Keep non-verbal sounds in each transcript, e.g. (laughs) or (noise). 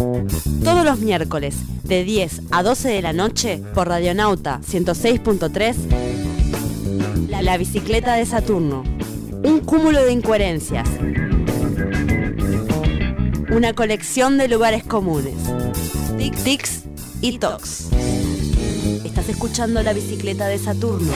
Todos los miércoles, de 10 a 12 de la noche, por Radionauta 106.3, la, bicicleta de Saturno. Un cúmulo de incoherencias. Una colección de lugares comunes. Tic, tics y tocs. Estás escuchando la bicicleta de Saturno.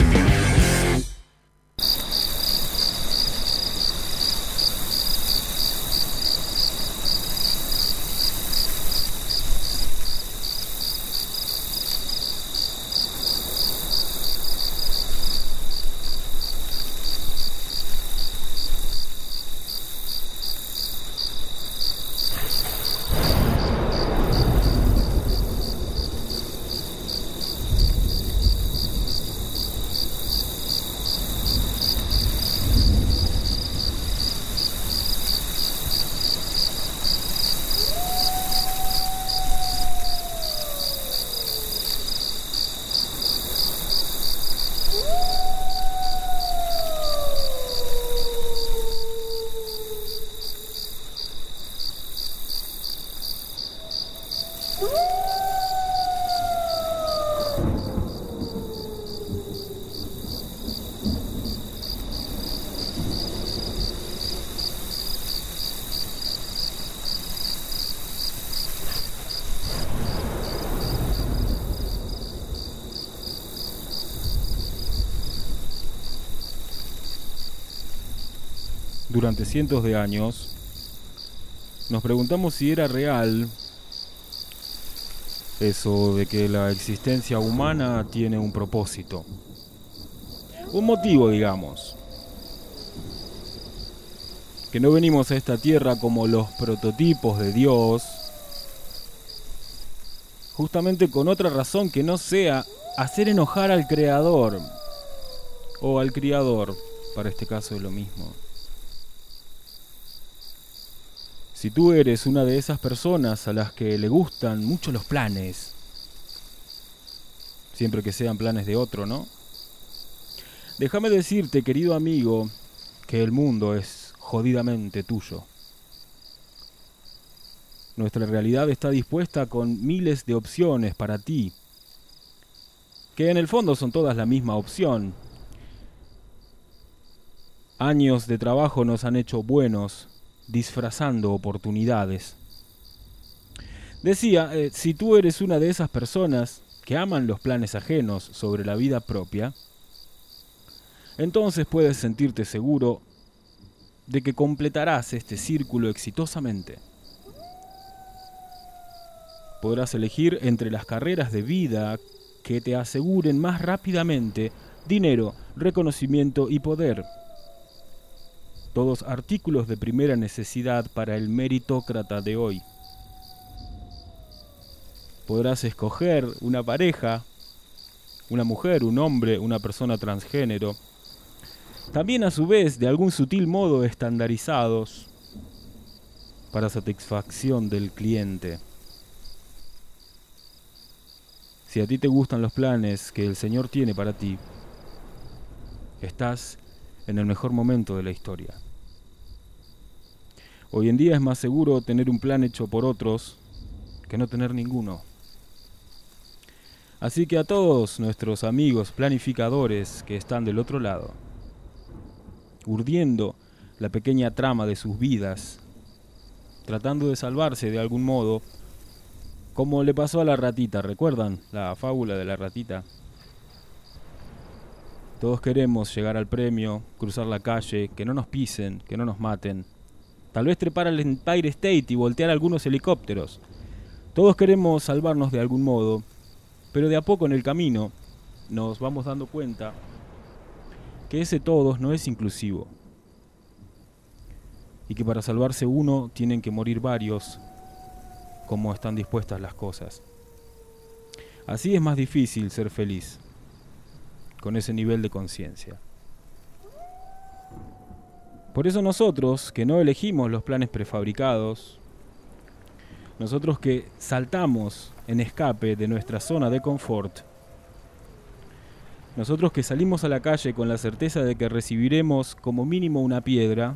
durante cientos de años, nos preguntamos si era real eso de que la existencia humana tiene un propósito, un motivo, digamos. Que no venimos a esta tierra como los prototipos de Dios, justamente con otra razón que no sea hacer enojar al creador o al criador, para este caso es lo mismo. Si tú eres una de esas personas a las que le gustan mucho los planes, siempre que sean planes de otro, ¿no? Déjame decirte, querido amigo, que el mundo es jodidamente tuyo. Nuestra realidad está dispuesta con miles de opciones para ti, que en el fondo son todas la misma opción. Años de trabajo nos han hecho buenos disfrazando oportunidades. Decía, eh, si tú eres una de esas personas que aman los planes ajenos sobre la vida propia, entonces puedes sentirte seguro de que completarás este círculo exitosamente. Podrás elegir entre las carreras de vida que te aseguren más rápidamente dinero, reconocimiento y poder todos artículos de primera necesidad para el meritócrata de hoy. Podrás escoger una pareja, una mujer, un hombre, una persona transgénero, también a su vez de algún sutil modo estandarizados para satisfacción del cliente. Si a ti te gustan los planes que el Señor tiene para ti, estás en el mejor momento de la historia. Hoy en día es más seguro tener un plan hecho por otros que no tener ninguno. Así que a todos nuestros amigos planificadores que están del otro lado, urdiendo la pequeña trama de sus vidas, tratando de salvarse de algún modo, como le pasó a la ratita, ¿recuerdan la fábula de la ratita? Todos queremos llegar al premio, cruzar la calle, que no nos pisen, que no nos maten, Tal vez trepar al Empire State y voltear algunos helicópteros. Todos queremos salvarnos de algún modo, pero de a poco en el camino nos vamos dando cuenta que ese todos no es inclusivo. Y que para salvarse uno tienen que morir varios, como están dispuestas las cosas. Así es más difícil ser feliz, con ese nivel de conciencia. Por eso nosotros, que no elegimos los planes prefabricados, nosotros que saltamos en escape de nuestra zona de confort, nosotros que salimos a la calle con la certeza de que recibiremos como mínimo una piedra,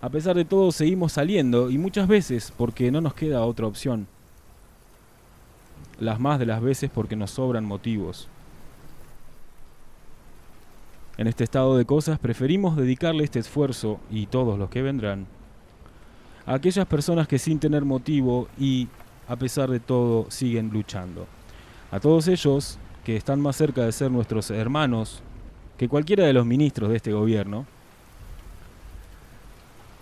A pesar de todo seguimos saliendo y muchas veces porque no nos queda otra opción. Las más de las veces porque nos sobran motivos. En este estado de cosas preferimos dedicarle este esfuerzo y todos los que vendrán a aquellas personas que sin tener motivo y a pesar de todo siguen luchando. A todos ellos que están más cerca de ser nuestros hermanos que cualquiera de los ministros de este gobierno,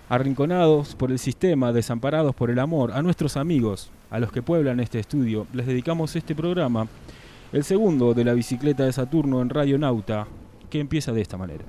arrinconados por el sistema, desamparados por el amor, a nuestros amigos, a los que pueblan este estudio, les dedicamos este programa, el segundo de la bicicleta de Saturno en Radio Nauta, que empieza de esta manera.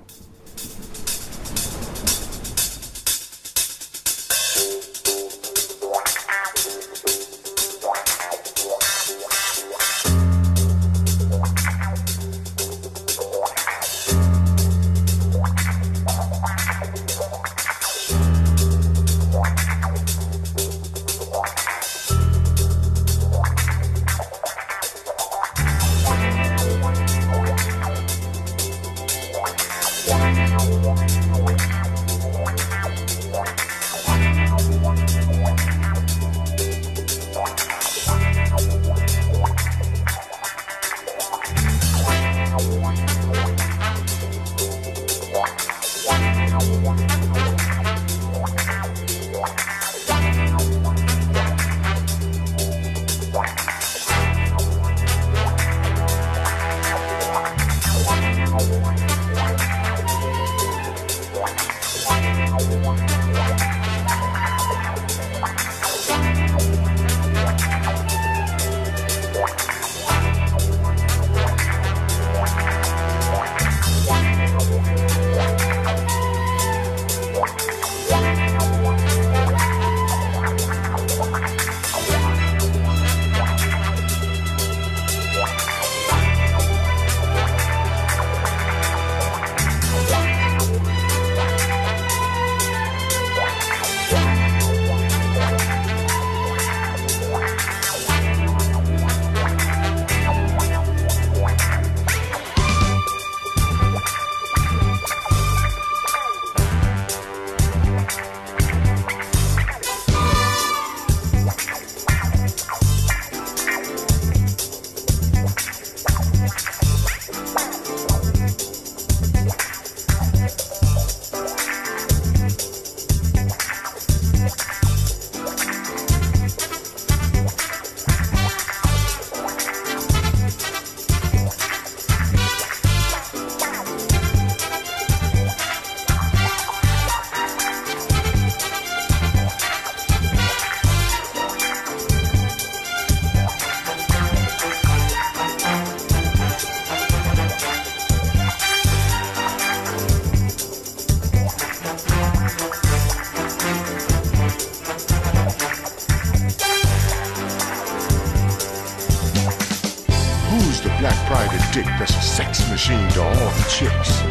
dick that's a sex machine to all the chicks.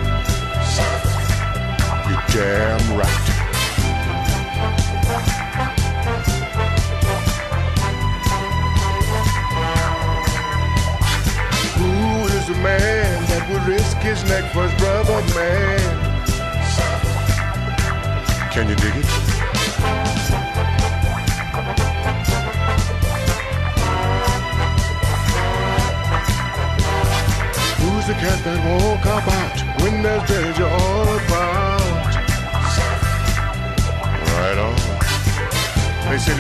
You're damn right. Who is the man that would risk his neck for his brother man? Can you dig it?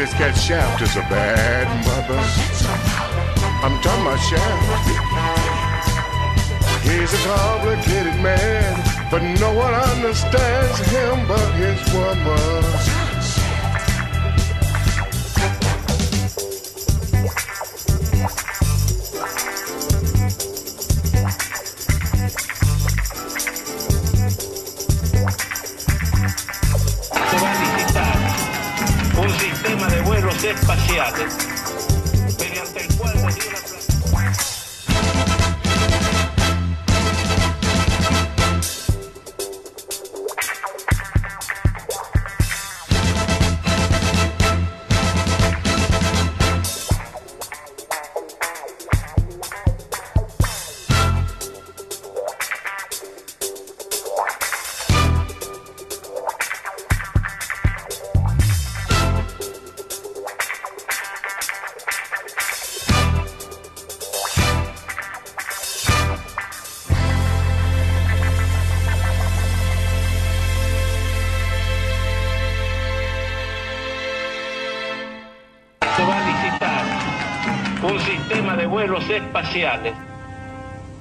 this cat Shaft is a bad mother. I'm talking about Shaft. He's a complicated man, but no one understands him but his woman.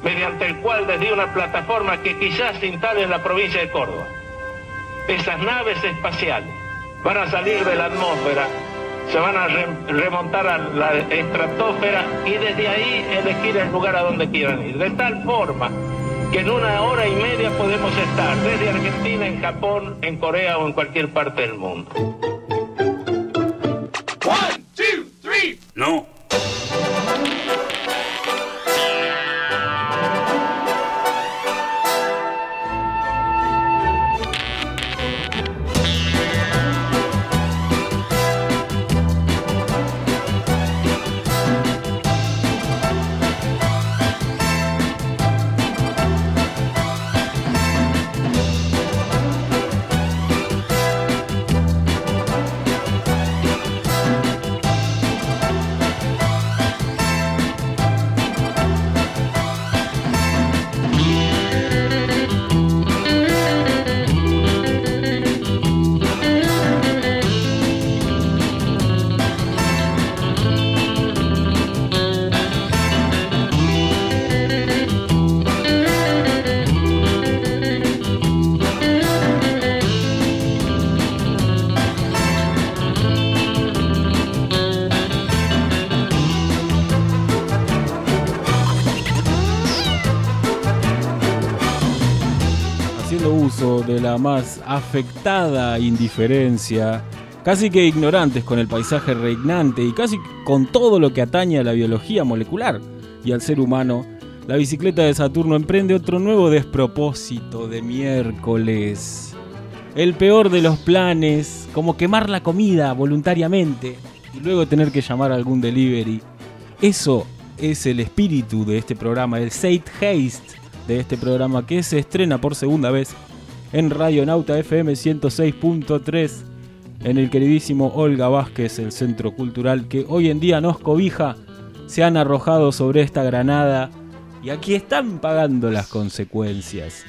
Mediante el cual desde una plataforma que quizás se instale en la provincia de Córdoba, esas naves espaciales van a salir de la atmósfera, se van a remontar a la estratosfera y desde ahí elegir el lugar a donde quieran ir. De tal forma que en una hora y media podemos estar desde Argentina, en Japón, en Corea o en cualquier parte del mundo. Más afectada indiferencia, casi que ignorantes con el paisaje reinante y casi con todo lo que atañe a la biología molecular y al ser humano, la bicicleta de Saturno emprende otro nuevo despropósito de miércoles. El peor de los planes, como quemar la comida voluntariamente y luego tener que llamar a algún delivery. Eso es el espíritu de este programa, el Sate Haste de este programa que se estrena por segunda vez en Radio Nauta FM 106.3 en el queridísimo Olga Vázquez, el centro cultural que hoy en día nos cobija, se han arrojado sobre esta granada y aquí están pagando las consecuencias.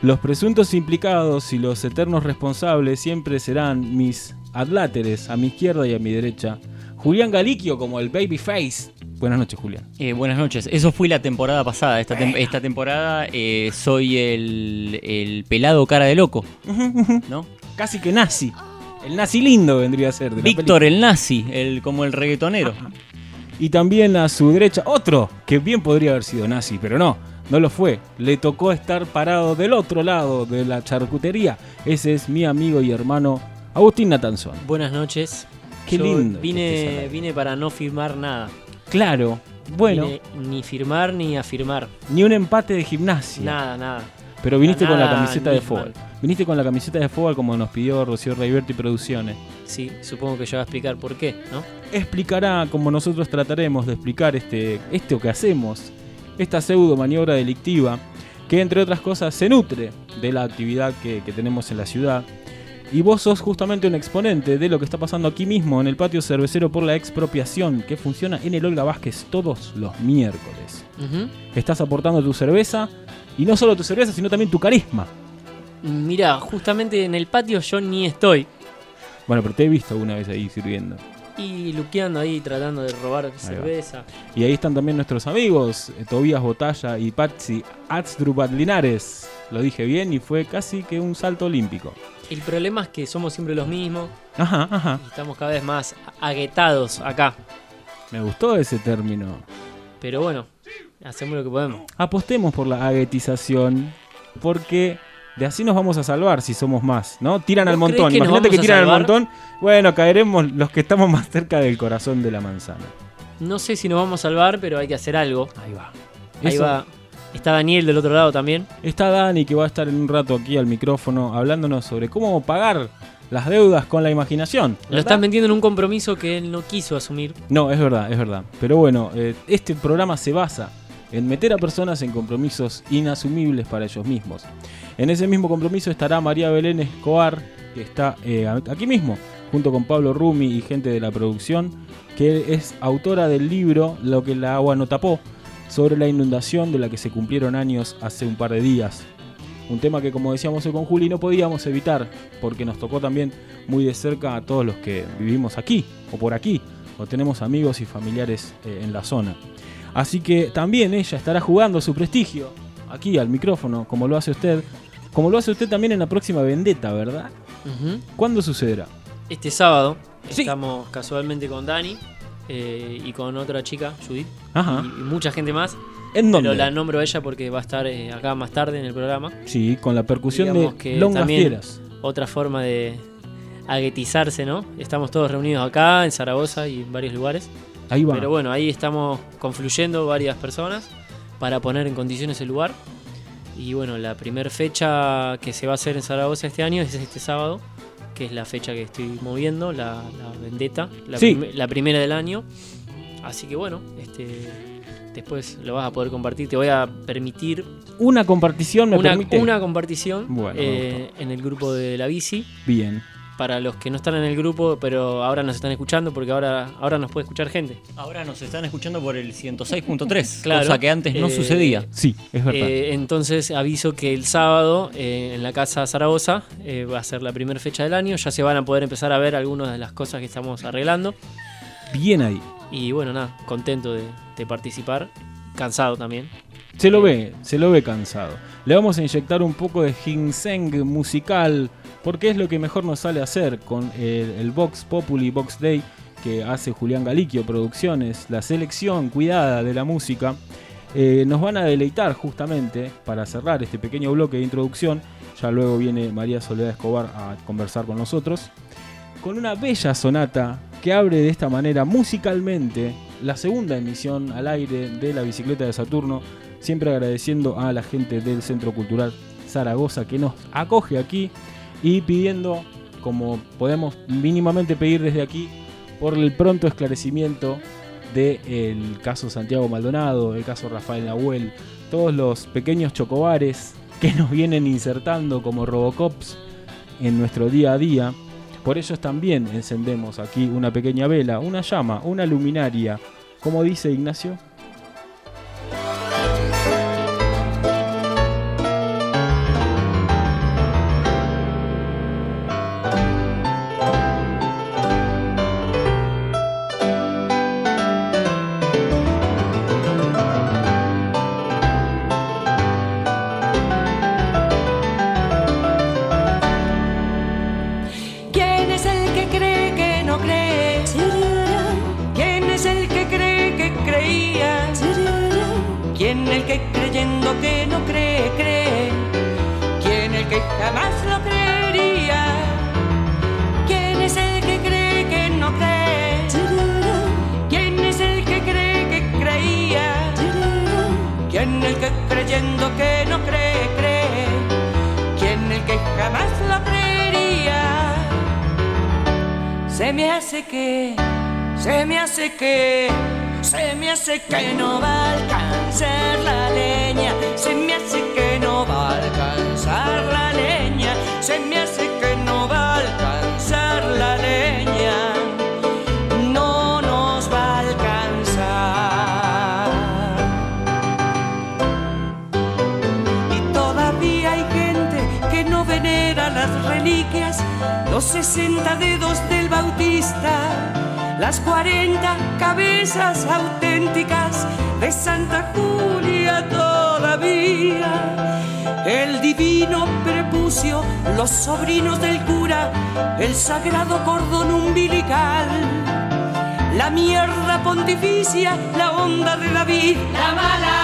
Los presuntos implicados y los eternos responsables siempre serán mis adláteres a mi izquierda y a mi derecha. Julián Galiquio como el Babyface Buenas noches, Julián. Eh, buenas noches. Eso fue la temporada pasada. Esta, esta temporada eh, soy el, pelado cara de loco. ¿No? Casi que nazi. El nazi lindo vendría a ser. Víctor el nazi, el, como el reggaetonero. Y también a su derecha, otro que bien podría haber sido nazi, pero no, no lo fue. Le tocó estar parado del otro lado de la charcutería. Ese es mi amigo y hermano Agustín Natanzón. Buenas noches. Qué lindo. Vine, vine para no firmar nada. Claro, bueno. ni firmar ni afirmar. Ni un empate de gimnasia. Nada, nada. Pero viniste con la camiseta de fútbol. Viniste con la camiseta de fútbol como nos pidió Rocío Reiberti Producciones. Sí, supongo que ya va a explicar por qué, ¿no? Explicará como nosotros trataremos de explicar este, esto que hacemos, esta pseudo maniobra delictiva, que entre otras cosas se nutre de la actividad que tenemos en la ciudad y vos sos justamente un exponente de lo que está pasando aquí mismo en el patio cervecero por la expropiación, que funciona en el Olga Vázquez todos los miércoles. Estás aportando tu cerveza, y no solo tu cerveza, sino también tu carisma. Mira, justamente en el patio yo ni estoy. Bueno, pero te he visto alguna vez ahí sirviendo. Y luqueando ahí, tratando de robar cerveza. Y ahí están también nuestros amigos, eh, Tobías Botalla y Patsy Azdrubat Linares. Lo dije bien y fue casi que un salto olímpico. El problema es que somos siempre los mismos. Ajá, ajá. Y estamos cada vez más aguetados acá. Me gustó ese término. Pero bueno, hacemos lo que podemos. Apostemos por la aguetización, porque de así nos vamos a salvar si somos más, ¿no? Tiran al montón. Imagínate que tiran al montón. Bueno, caeremos los que estamos más cerca del corazón de la manzana. No sé si nos vamos a salvar, pero hay que hacer algo. Ahí va. Ahí va. Está Daniel del otro lado también. Está Dani que va a estar en un rato aquí al micrófono hablándonos sobre cómo pagar las deudas con la imaginación. Lo estás metiendo en un compromiso que él no quiso asumir. No, es verdad, es verdad. Pero bueno, eh, este programa se basa en meter a personas en compromisos inasumibles para ellos mismos. En ese mismo compromiso estará María Belén Escobar, que está eh, aquí mismo, junto con Pablo Rumi y gente de la producción, que es autora del libro Lo que la agua no tapó sobre la inundación de la que se cumplieron años hace un par de días. Un tema que como decíamos hoy con Juli no podíamos evitar porque nos tocó también muy de cerca a todos los que vivimos aquí o por aquí o tenemos amigos y familiares eh, en la zona. Así que también ella estará jugando su prestigio aquí al micrófono, como lo hace usted, como lo hace usted también en la próxima vendetta, ¿verdad? ¿Cuándo sucederá? Este sábado Sí. estamos casualmente con Dani eh, y con otra chica, Judith, Ajá. y, y mucha gente más. ¿En dónde? Pero la nombro a ella porque va a estar eh, acá más tarde en el programa. Sí, con la percusión Digamos de que longas también fieras. Otra forma de aguetizarse, ¿no? Estamos todos reunidos acá, en Zaragoza y en varios lugares. Ahí va. Pero bueno, ahí estamos confluyendo varias personas para poner en condiciones el lugar. Y bueno, la primera fecha que se va a hacer en Zaragoza este año es este sábado, que es la fecha que estoy moviendo, la, la vendetta, la, Sí. prim- la primera del año. Así que bueno, este, después lo vas a poder compartir. Te voy a permitir Una compartición me una, permite. una compartición Bueno, eh, en el grupo de la bici. Bien. Para los que no están en el grupo, pero ahora nos están escuchando, porque ahora, ahora nos puede escuchar gente. Ahora nos están escuchando por el 106.3, (laughs) Claro. cosa que antes no Eh, sucedía. Sí, es verdad. Eh, entonces aviso que el sábado eh, en la casa Zaragoza eh, va a ser la primera fecha del año. Ya se van a poder empezar a ver algunas de las cosas que estamos arreglando. Bien ahí. Y bueno, nada, contento de, de participar. Cansado también. Se lo ve, se lo ve cansado. Le vamos a inyectar un poco de ginseng musical, porque es lo que mejor nos sale hacer con el, el Vox Populi Vox Day que hace Julián Galiquio Producciones, la selección cuidada de la música. Eh, nos van a deleitar justamente para cerrar este pequeño bloque de introducción. Ya luego viene María Soledad Escobar a conversar con nosotros. Con una bella sonata que abre de esta manera musicalmente la segunda emisión al aire de la bicicleta de Saturno siempre agradeciendo a la gente del Centro Cultural Zaragoza que nos acoge aquí y pidiendo, como podemos mínimamente pedir desde aquí, por el pronto esclarecimiento del caso Santiago Maldonado, el caso Rafael Nahuel, todos los pequeños chocobares que nos vienen insertando como Robocops en nuestro día a día. Por ellos también encendemos aquí una pequeña vela, una llama, una luminaria, como dice Ignacio. Los sobrinos del cura, el sagrado cordón umbilical. La mierda pontificia, la onda de David, la mala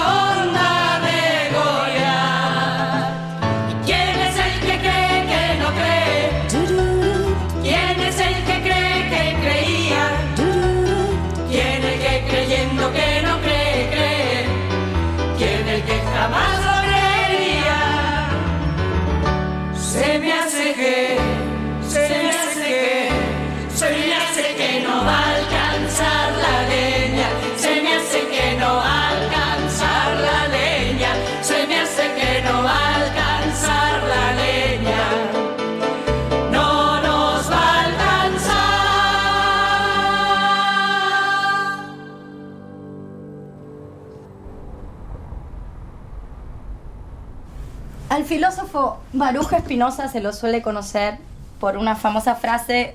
filósofo Baruja Espinosa se lo suele conocer por una famosa frase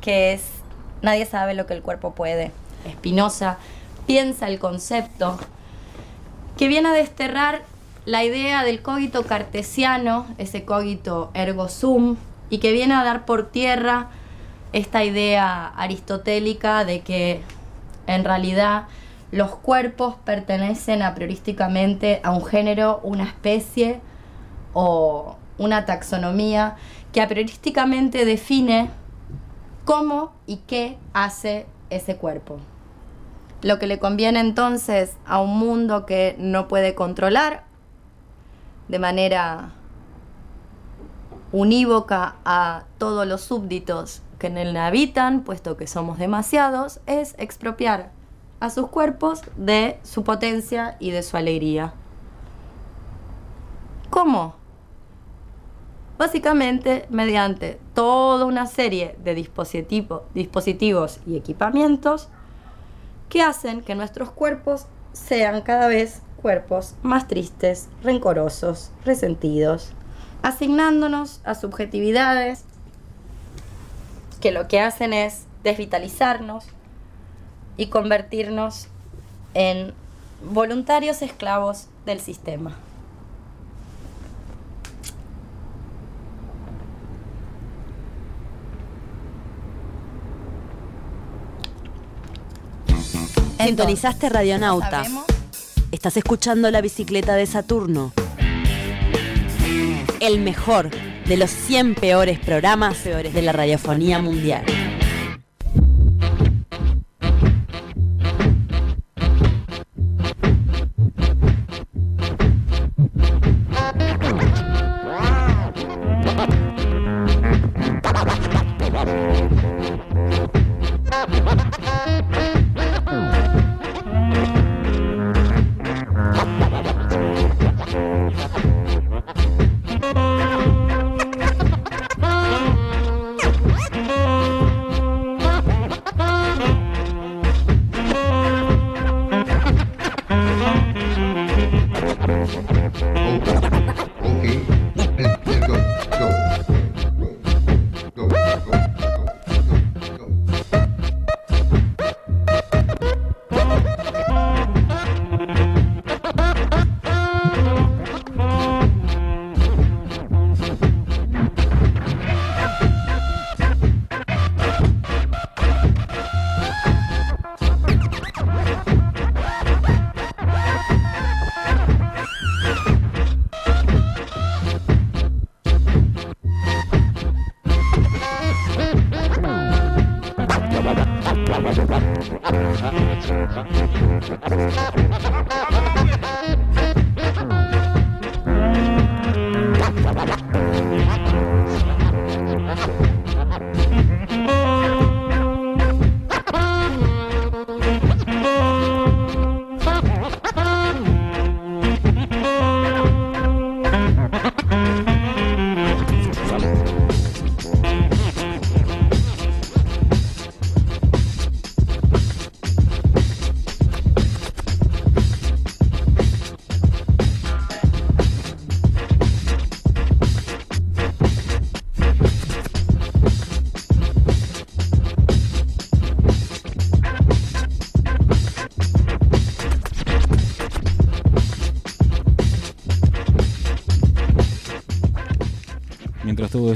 que es nadie sabe lo que el cuerpo puede. Spinoza piensa el concepto que viene a desterrar la idea del cogito cartesiano, ese cogito ergo sum, y que viene a dar por tierra esta idea aristotélica de que en realidad los cuerpos pertenecen a priorísticamente a un género, una especie o una taxonomía que a priorísticamente define cómo y qué hace ese cuerpo. Lo que le conviene entonces a un mundo que no puede controlar de manera unívoca a todos los súbditos que en él habitan, puesto que somos demasiados, es expropiar a sus cuerpos de su potencia y de su alegría. ¿Cómo? Básicamente mediante toda una serie de dispositivos y equipamientos que hacen que nuestros cuerpos sean cada vez cuerpos más tristes, rencorosos, resentidos, asignándonos a subjetividades que lo que hacen es desvitalizarnos y convertirnos en voluntarios esclavos del sistema. Sintonizaste Radionauta. Estás escuchando la bicicleta de Saturno. El mejor de los 100 peores programas peores de la radiofonía mundial.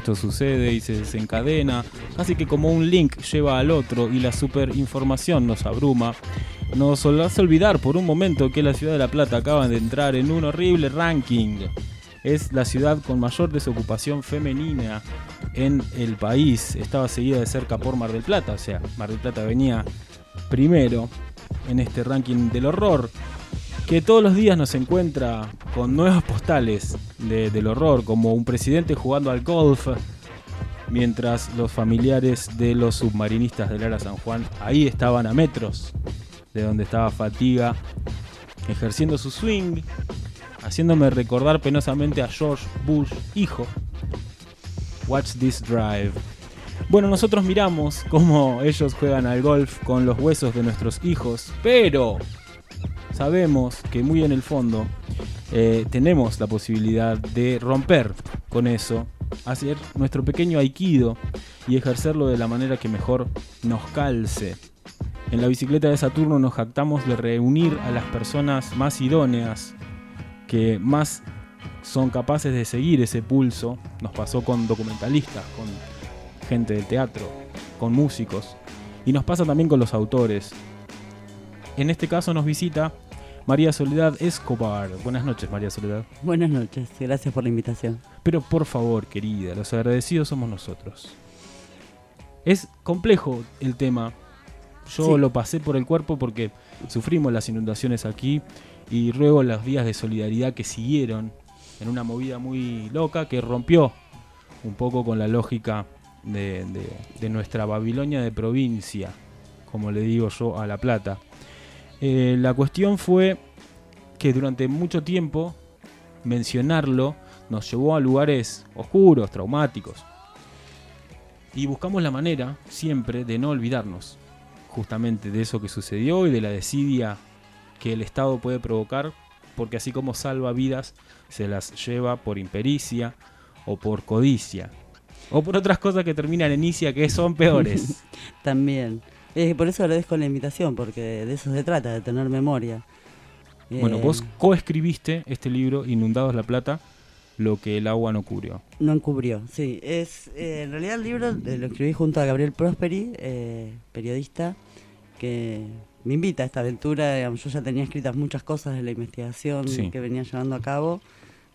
Esto sucede y se desencadena, casi que como un link lleva al otro y la superinformación nos abruma. Nos hace olvidar por un momento que la ciudad de La Plata acaba de entrar en un horrible ranking. Es la ciudad con mayor desocupación femenina en el país. Estaba seguida de cerca por Mar del Plata, o sea, Mar del Plata venía primero en este ranking del horror que todos los días nos encuentra con nuevas postales del horror, como un presidente jugando al golf, mientras los familiares de los submarinistas del Ara San Juan ahí estaban a metros de donde estaba Fatiga, ejerciendo su swing, haciéndome recordar penosamente a George Bush, hijo. Watch this drive. Bueno, nosotros miramos cómo ellos juegan al golf con los huesos de nuestros hijos, pero sabemos que muy en el fondo eh, tenemos la posibilidad de romper con eso hacer nuestro pequeño aikido y ejercerlo de la manera que mejor nos calce. En la bicicleta de Saturno nos jactamos de reunir a las personas más idóneas, que más son capaces de seguir ese pulso. Nos pasó con documentalistas, con gente del teatro, con músicos. Y nos pasa también con los autores. En este caso nos visita María Soledad Escobar. Buenas noches, María Soledad. Buenas noches, gracias por la invitación. Pero por favor, querida, los agradecidos somos nosotros. Es complejo el tema. Yo lo pasé por el cuerpo porque sufrimos las inundaciones aquí y luego los días de solidaridad que siguieron en una movida muy loca que rompió un poco con la lógica de, nuestra Babilonia de provincia, como le digo yo a La Plata. Eh, la cuestión fue que durante mucho tiempo mencionarlo nos llevó a lugares oscuros, traumáticos. Y buscamos la manera siempre de no olvidarnos justamente de eso que sucedió y de la desidia que el Estado puede provocar, porque así como salva vidas, se las lleva por impericia o por codicia. O por otras cosas que terminan en inicia que son peores. (laughs) También. Por eso agradezco la invitación, porque de eso se trata, de tener memoria. Bueno, vos eh, coescribiste este libro, Inundados la Plata, lo que el agua no cubrió. No encubrió, sí. Es, eh, en realidad el libro lo escribí junto a Gabriel Prosperi, eh, periodista, que me invita a esta aventura. yo ya tenía escritas muchas cosas de la investigación que venía llevando a cabo,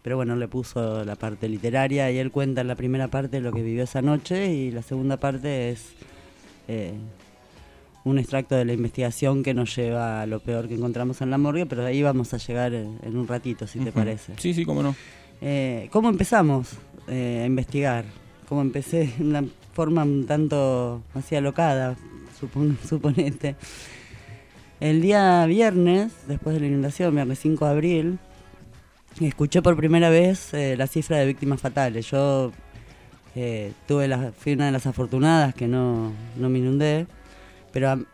pero bueno, le puso la parte literaria y él cuenta en la primera parte lo que vivió esa noche y la segunda parte es eh, un extracto de la investigación que nos lleva a lo peor que encontramos en la morgue, pero de ahí vamos a llegar en, un ratito, si te parece. Sí, sí, cómo no. Eh, ¿Cómo empezamos eh, a investigar? ¿Cómo empecé? De (laughs) una forma un tanto así alocada, (laughs) suponete. El día viernes, después de la inundación, viernes 5 de abril, escuché por primera vez eh, la cifra de víctimas fatales. Yo eh, tuve la, fui una de las afortunadas que no, me inundé, pero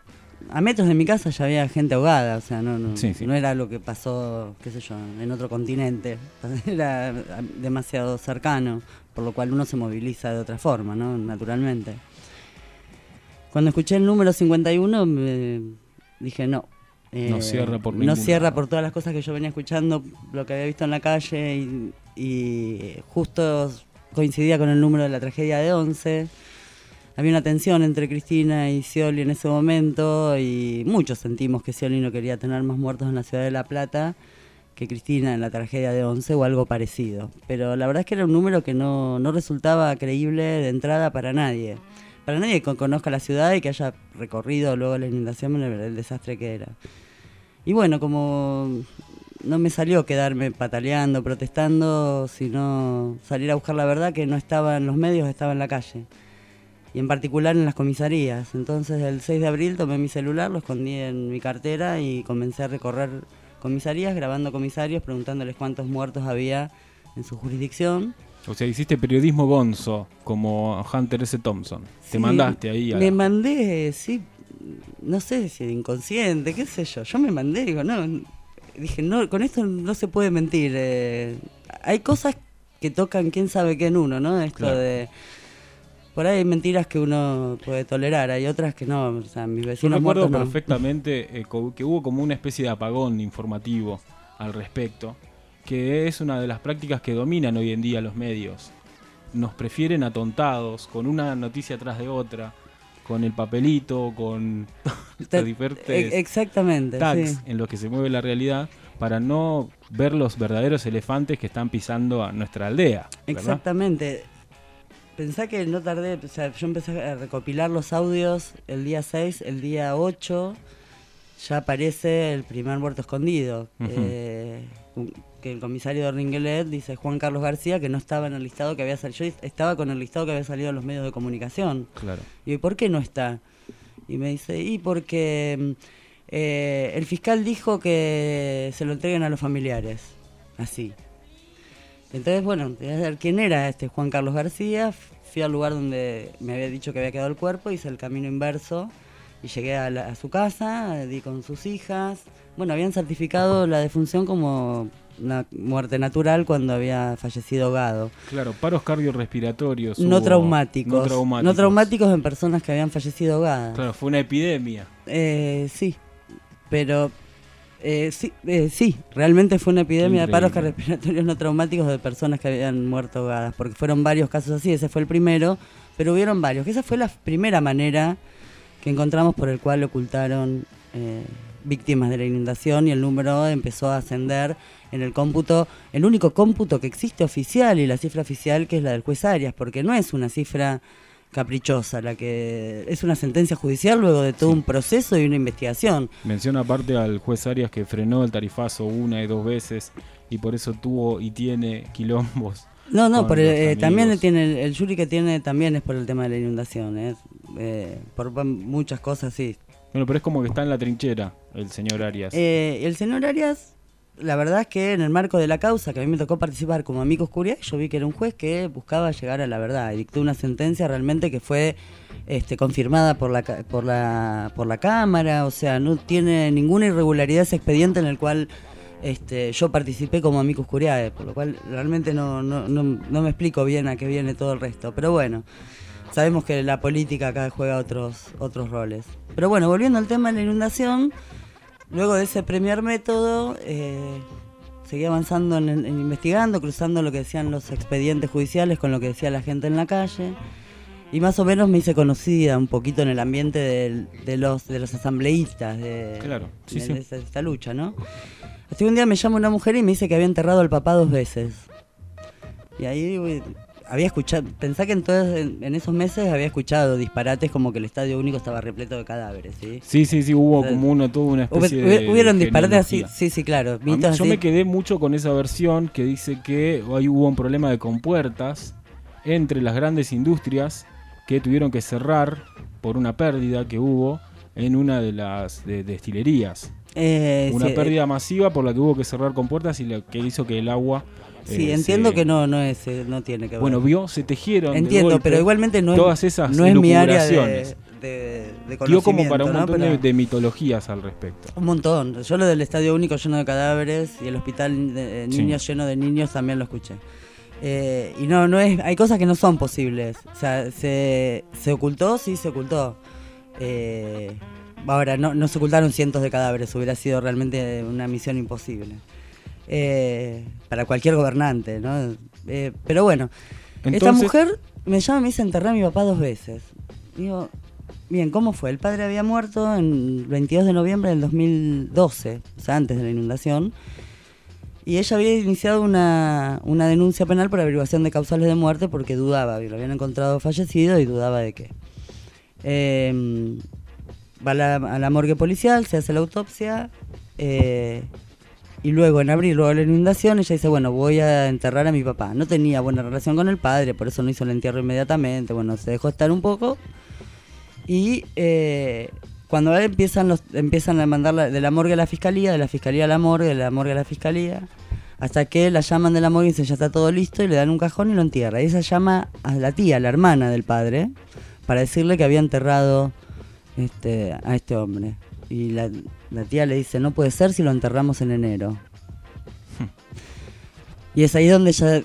a, metros de mi casa ya había gente ahogada, o sea, no, no, no era lo que pasó, qué sé yo, en otro continente, (laughs) era demasiado cercano, por lo cual uno se moviliza de otra forma, ¿no? Naturalmente. Cuando escuché el número 51 me dije no. no cierra por No cierra por todas las cosas que yo venía escuchando, lo que había visto en la calle y, justo coincidía con el número de la tragedia de 11. Había una tensión entre Cristina y Scioli en ese momento y muchos sentimos que Scioli no quería tener más muertos en la ciudad de La Plata que Cristina en la tragedia de 11 o algo parecido. Pero la verdad es que era un número que no, no resultaba creíble de entrada para nadie para nadie que conozca la ciudad y que haya recorrido luego la inundación el desastre que era. Y bueno, como no me salió quedarme pataleando, protestando, sino salir a buscar la verdad que no estaba en los medios, estaba en la calle. Y en particular en las comisarías. Entonces el 6 de abril tomé mi celular, lo escondí en mi cartera y comencé a recorrer comisarías, grabando comisarios, preguntándoles cuántos muertos había en su jurisdicción. O sea, hiciste periodismo gonzo, como Hunter S. Thompson. Te mandaste ahí a... Me mandé, sí, no sé si inconsciente, qué sé yo. Yo me mandé, digo, no, dije, no, con esto no se puede mentir. Eh, hay cosas que tocan quién sabe qué en uno, ¿no? Esto de... Por ahí hay mentiras que uno puede tolerar, hay otras que no. O sea, mis vecinos Yo recuerdo perfectamente eh, que hubo como una especie de apagón informativo al respecto que es una de las prácticas que dominan hoy en día los medios. Nos prefieren atontados, con una noticia tras de otra, con el papelito, con (laughs) los diferentes Exactamente, tags en los que se mueve la realidad, para no ver los verdaderos elefantes que están pisando a nuestra aldea. Exactamente. Pensá que no tardé, o sea, yo empecé a recopilar los audios el día 6, el día 8 ya aparece el primer muerto escondido que el comisario de Ringelet dice Juan Carlos García que no estaba en el listado que había salido. Yo estaba con el listado que había salido en los medios de comunicación. Claro. Y ¿por qué no está? Y me dice, y porque eh, el fiscal dijo que se lo entreguen a los familiares. Así. Entonces, bueno, a ver quién era este Juan Carlos García. Fui al lugar donde me había dicho que había quedado el cuerpo, hice el camino inverso y llegué a, a su casa, di con sus hijas. Bueno, habían certificado la defunción como una muerte natural cuando había fallecido ahogado. Claro, paros cardiorrespiratorios. No traumáticos. No traumáticos. No traumáticos en personas que habían fallecido ahogadas. Claro, fue una epidemia. Eh, sí, pero eh, sí, eh, sí, realmente fue una epidemia de paros respiratorios no traumáticos de personas que habían muerto ahogadas, porque fueron varios casos así, ese fue el primero, pero hubieron varios, esa fue la primera manera que encontramos por el cual ocultaron eh, víctimas de la inundación y el número empezó a ascender en el cómputo, el único cómputo que existe oficial y la cifra oficial que es la del juez Arias, porque no es una cifra caprichosa, la que es una sentencia judicial luego de todo un proceso y una investigación. Menciona aparte al juez Arias que frenó el tarifazo una y dos veces y por eso tuvo y tiene quilombos. No, no, por el- eh, también tiene el, el jury que tiene también es por el tema de la inundación, eh, eh, por muchas cosas sí. Bueno, pero es como que está en la trinchera el señor Arias. Eh, el señor Arias, la verdad es que en el marco de la causa que a mí me tocó participar como amigo Curiac, yo vi que era un juez que buscaba llegar a la verdad y dictó una sentencia realmente que fue este, confirmada por la, por, la, por la Cámara, o sea, no tiene ninguna irregularidad ese expediente en el cual este, yo participé como amicus curiae, por lo cual realmente no, no, no, no me explico bien a qué viene todo el resto. Pero bueno, sabemos que la política acá juega otros, otros roles. Pero bueno, volviendo al tema de la inundación, luego de ese primer método, eh, seguí avanzando en, en investigando, cruzando lo que decían los expedientes judiciales con lo que decía la gente en la calle. Y más o menos me hice conocida un poquito en el ambiente de, los, de los asambleístas de, Claro, sí, de- sí. de esta, lucha, ¿no? Hasta que un día me llama una mujer y me dice que había enterrado al papá dos veces. Y ahí había escuchado, pensá que entonces en, en esos meses había escuchado disparates como que el estadio único estaba repleto de cadáveres, ¿sí? Sí, sí, sí, hubo Eh, como una, toda una especie de hubieron disparates así, sí, sí, claro. Mí- yo así. me quedé mucho con esa versión que dice que ahí hubo un problema de compuertas entre las grandes industrias que tuvieron que cerrar por una pérdida que hubo en una de las de- destilerías. Eh, una sí, pérdida masiva por la que hubo que cerrar compuertas y lo que hizo que el agua... Sí, eh, entiendo se- que no, no es, eh, no tiene que ver. Bueno, vio, se tejieron. Entiendo, golpe pero igualmente no es, todas esas no es mi área de, de, de Dio como para un ¿no? montón de, mitologías al respecto. Un montón. Yo lo del estadio único lleno de cadáveres y el hospital de eh, Sí. niños lleno de niños también lo escuché. Eh, y no, no es, hay cosas que no son posibles. O sea, se, se ocultó, sí se ocultó. Eh, ahora, no, no se ocultaron cientos de cadáveres, hubiera sido realmente una misión imposible. Eh, para cualquier gobernante, ¿no? Eh, pero bueno, esta mujer me llama y me dice enterré a mi papá dos veces. Digo, bien, ¿cómo fue? El padre había muerto en el 22 de noviembre del 2012, o sea, antes de la inundación. Y ella había iniciado una, una denuncia penal por averiguación de causales de muerte porque dudaba, lo habían encontrado fallecido y dudaba de qué. Eh, va a la, a la morgue policial, se hace la autopsia eh, y luego en abril, luego de la inundación, ella dice, bueno, voy a enterrar a mi papá. No tenía buena relación con el padre, por eso no hizo el entierro inmediatamente, bueno, se dejó estar un poco. Y eh, cuando empiezan, los, empiezan a mandar de la morgue a la fiscalía, de la fiscalía a la morgue, de la morgue a la fiscalía, hasta que la llaman de la morgue y dicen ya está todo listo y le dan un cajón y lo entierra. Y ella llama a la tía, la hermana del padre, para decirle que había enterrado este, a este hombre. Y la, la tía le dice, no puede ser si lo enterramos en enero. y es ahí donde ella,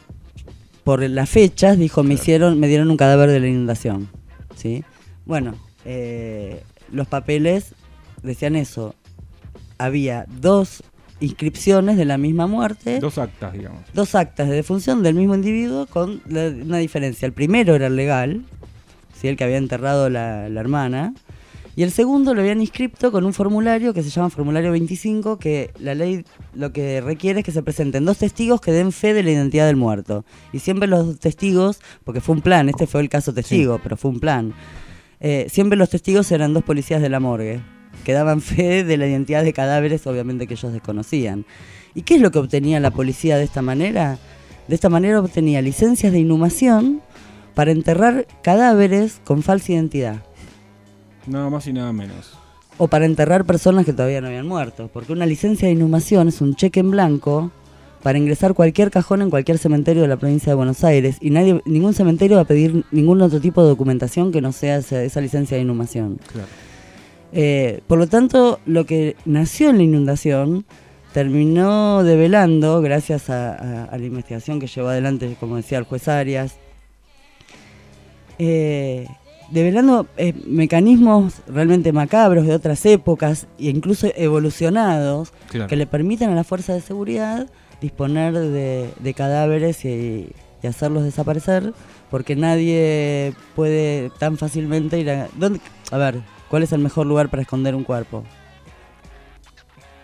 por las fechas, dijo, me hicieron, me dieron un cadáver de la inundación. ¿Sí? Bueno, eh, los papeles decían eso. Había dos inscripciones de la misma muerte. Dos actas, digamos. Dos actas de defunción del mismo individuo con la- una diferencia. El primero era legal, ¿sí? el que había enterrado la, la hermana. Y el segundo lo habían inscripto con un formulario que se llama formulario 25, que la ley lo que requiere es que se presenten dos testigos que den fe de la identidad del muerto. Y siempre los testigos, porque fue un plan, este fue el caso testigo, pero fue un plan. Eh, siempre los testigos eran dos policías de la morgue, que daban fe de la identidad de cadáveres, obviamente que ellos desconocían. ¿Y qué es lo que obtenía la policía de esta manera? De esta manera obtenía licencias de inhumación para enterrar cadáveres con falsa identidad. Nada más y nada menos. O para enterrar personas que todavía no habían muerto. Porque una licencia de inhumación es un cheque en blanco para ingresar cualquier cajón en cualquier cementerio de la provincia de Buenos Aires. Y nadie, ningún cementerio va a pedir ningún otro tipo de documentación que no sea esa, esa licencia de inhumación. Claro. Eh, por lo tanto, lo que nació en la inundación terminó develando, gracias a, a la investigación que llevó adelante, como decía el juez Arias, eh, develando eh, mecanismos realmente macabros de otras épocas e incluso evolucionados Claro. que le permiten a la fuerza de seguridad disponer de, de cadáveres y, y hacerlos desaparecer porque nadie puede tan fácilmente ir a... ¿dónde- a ver, ¿cuál es el mejor lugar para esconder un cuerpo?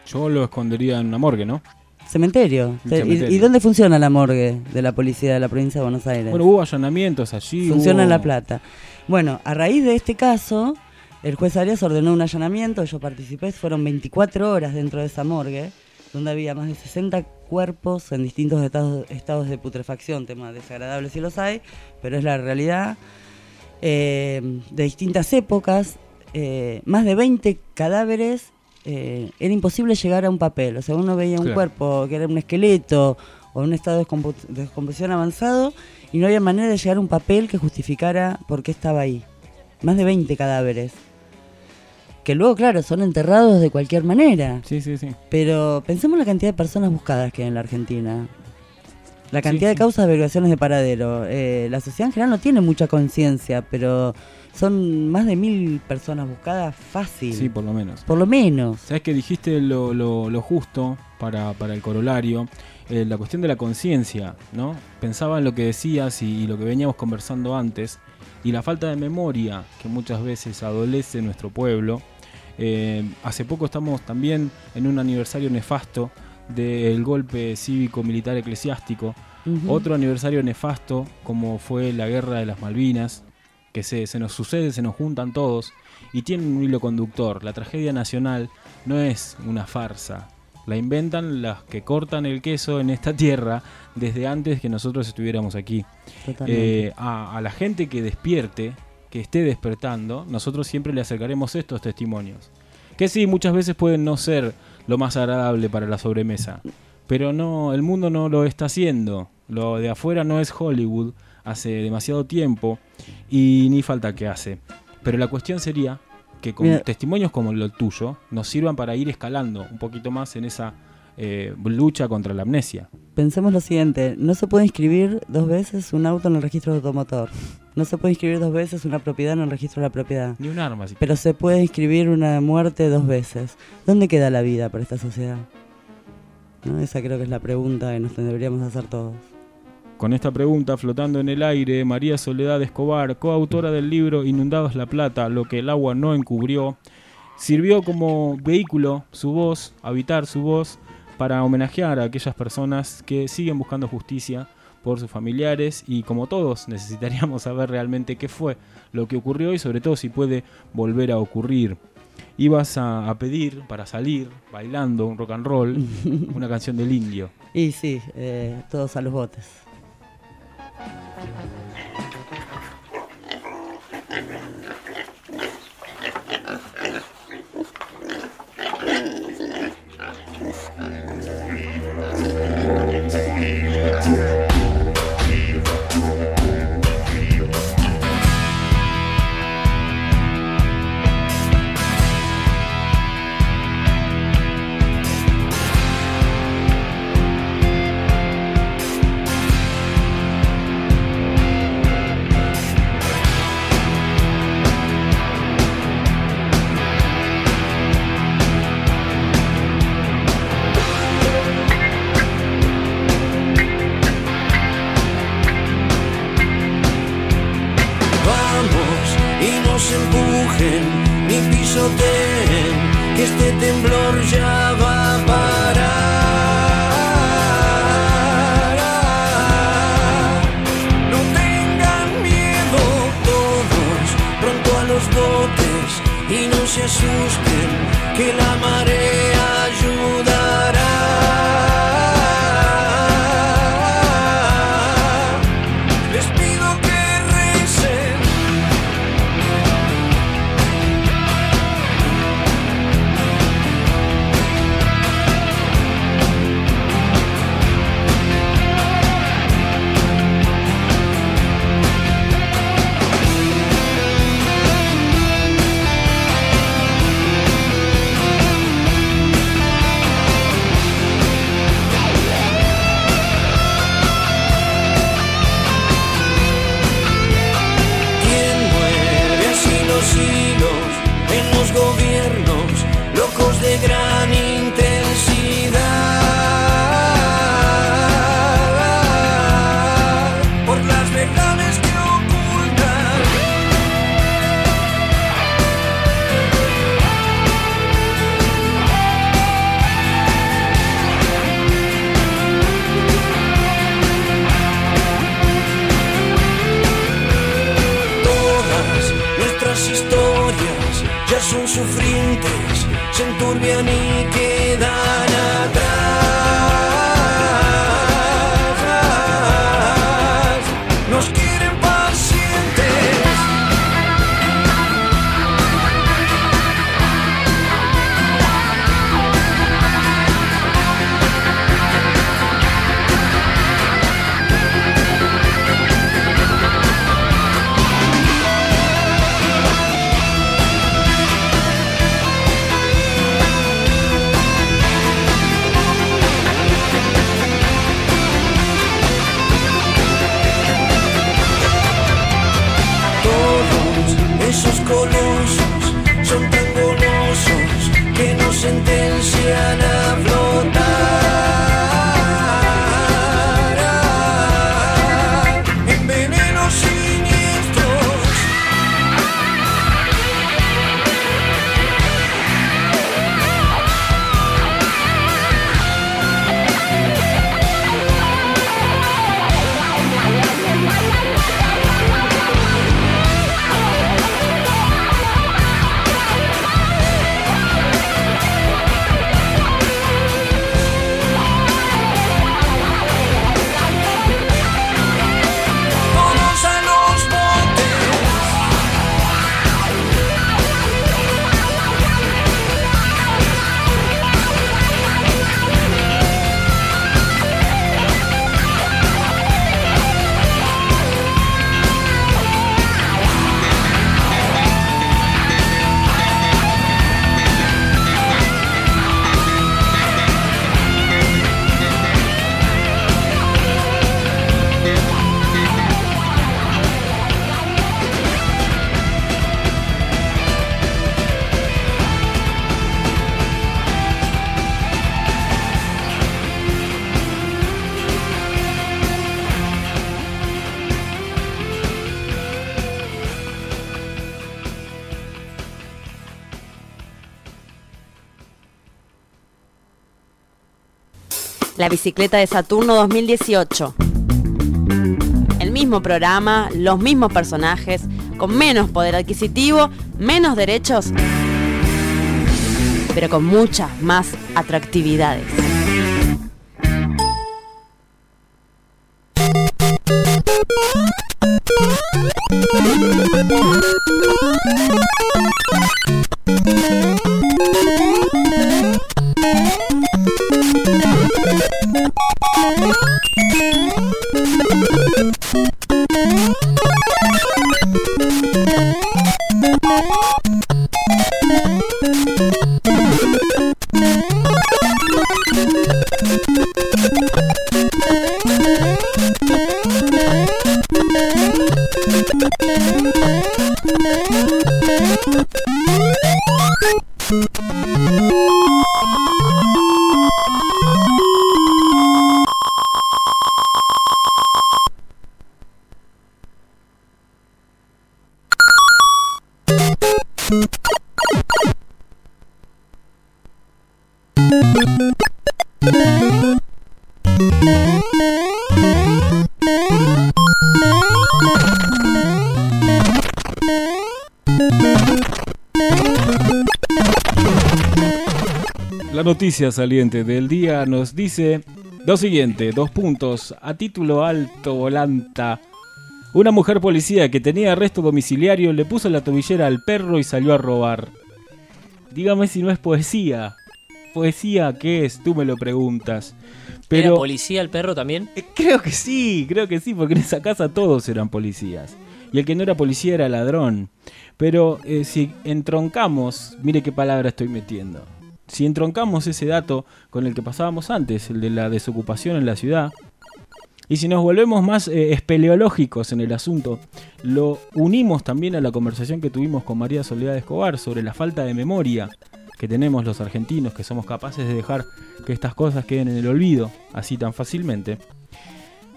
Yo lo escondería en una morgue, ¿no? Cementerio. ¿Y- cementerio. ¿Y, dónde funciona la morgue de la policía de la provincia de Buenos Aires? Bueno, hubo allanamientos allí. Funciona hubo- en La Plata. Bueno, a raíz de este caso, el juez Arias ordenó un allanamiento, yo participé, fueron 24 horas dentro de esa morgue, donde había más de 60 cuerpos en distintos estados, estados de putrefacción, temas desagradables si los hay, pero es la realidad, eh, de distintas épocas, eh, más de 20 cadáveres, eh, era imposible llegar a un papel, o sea, uno veía un Claro. cuerpo que era un esqueleto o un estado de descomposición avanzado y no había manera de llegar a un papel que justificara por qué estaba ahí. Más de 20 cadáveres. Que luego, claro, son enterrados de cualquier manera. Sí, sí, sí. Pero pensemos en la cantidad de personas buscadas que hay en la Argentina. La cantidad Sí, de causas de averiguaciones de paradero. Eh, la sociedad en general no tiene mucha conciencia, pero son más de mil personas buscadas fácil. Sí, por lo menos. Por lo menos. Sabes que dijiste lo, lo- lo justo para, para el corolario, eh, la cuestión de la conciencia, ¿no? Pensaba en lo que decías y, y lo que veníamos conversando antes, y la falta de memoria que muchas veces adolece nuestro pueblo. Eh, hace poco estamos también en un aniversario nefasto del golpe cívico-militar eclesiástico, otro aniversario nefasto como fue la guerra de las Malvinas, que se, se nos sucede, se nos juntan todos y tienen un hilo conductor. La tragedia nacional no es una farsa. La inventan las que cortan el queso en esta tierra desde antes que nosotros estuviéramos aquí. Eh, a, a la gente que despierte, que esté despertando, nosotros siempre le acercaremos estos testimonios. Que sí, muchas veces pueden no ser lo más agradable para la sobremesa, pero no, el mundo no lo está haciendo. Lo de afuera no es Hollywood hace demasiado tiempo y ni falta que hace. Pero la cuestión sería que con Mira. testimonios como el tuyo nos sirvan para ir escalando un poquito más en esa eh, lucha contra la amnesia. Pensemos lo siguiente, no se puede inscribir dos veces un auto en el registro de automotor. No se puede inscribir dos veces una propiedad en el registro de la propiedad. Ni un arma, si Pero se puede inscribir una muerte dos veces. ¿Dónde queda la vida para esta sociedad? ¿No? Esa creo que es la pregunta que nos deberíamos hacer todos. Con esta pregunta flotando en el aire, María Soledad Escobar, coautora del libro Inundados la Plata, lo que el agua no encubrió, sirvió como vehículo su voz, habitar su voz, para homenajear a aquellas personas que siguen buscando justicia por sus familiares y como todos necesitaríamos saber realmente qué fue lo que ocurrió y sobre todo si puede volver a ocurrir. Ibas a, a pedir para salir bailando un rock and roll una canción del indio. (laughs) Y sí, eh, todos a los botes. Vamos asusten, que la marea La bicicleta de Saturno 2018. El mismo programa, los mismos personajes, con menos poder adquisitivo, menos derechos, pero con muchas más atractividades. Noticia saliente del día nos dice lo siguiente, dos puntos, a título alto volanta. Una mujer policía que tenía arresto domiciliario le puso la tobillera al perro y salió a robar. Dígame si no es poesía. ¿Poesía qué es? Tú me lo preguntas. ¿Era Pero policía el perro también? creo que sí, creo que sí, porque en esa casa todos eran policías. Y el que no era policía era ladrón. Pero eh, si entroncamos, mire qué palabra estoy metiendo. Si entroncamos ese dato con el que pasábamos antes, el de la desocupación en la ciudad, y si nos volvemos más eh, espeleológicos en el asunto, lo unimos también a la conversación que tuvimos con María Soledad Escobar sobre la falta de memoria que tenemos los argentinos, que somos capaces de dejar que estas cosas queden en el olvido así tan fácilmente,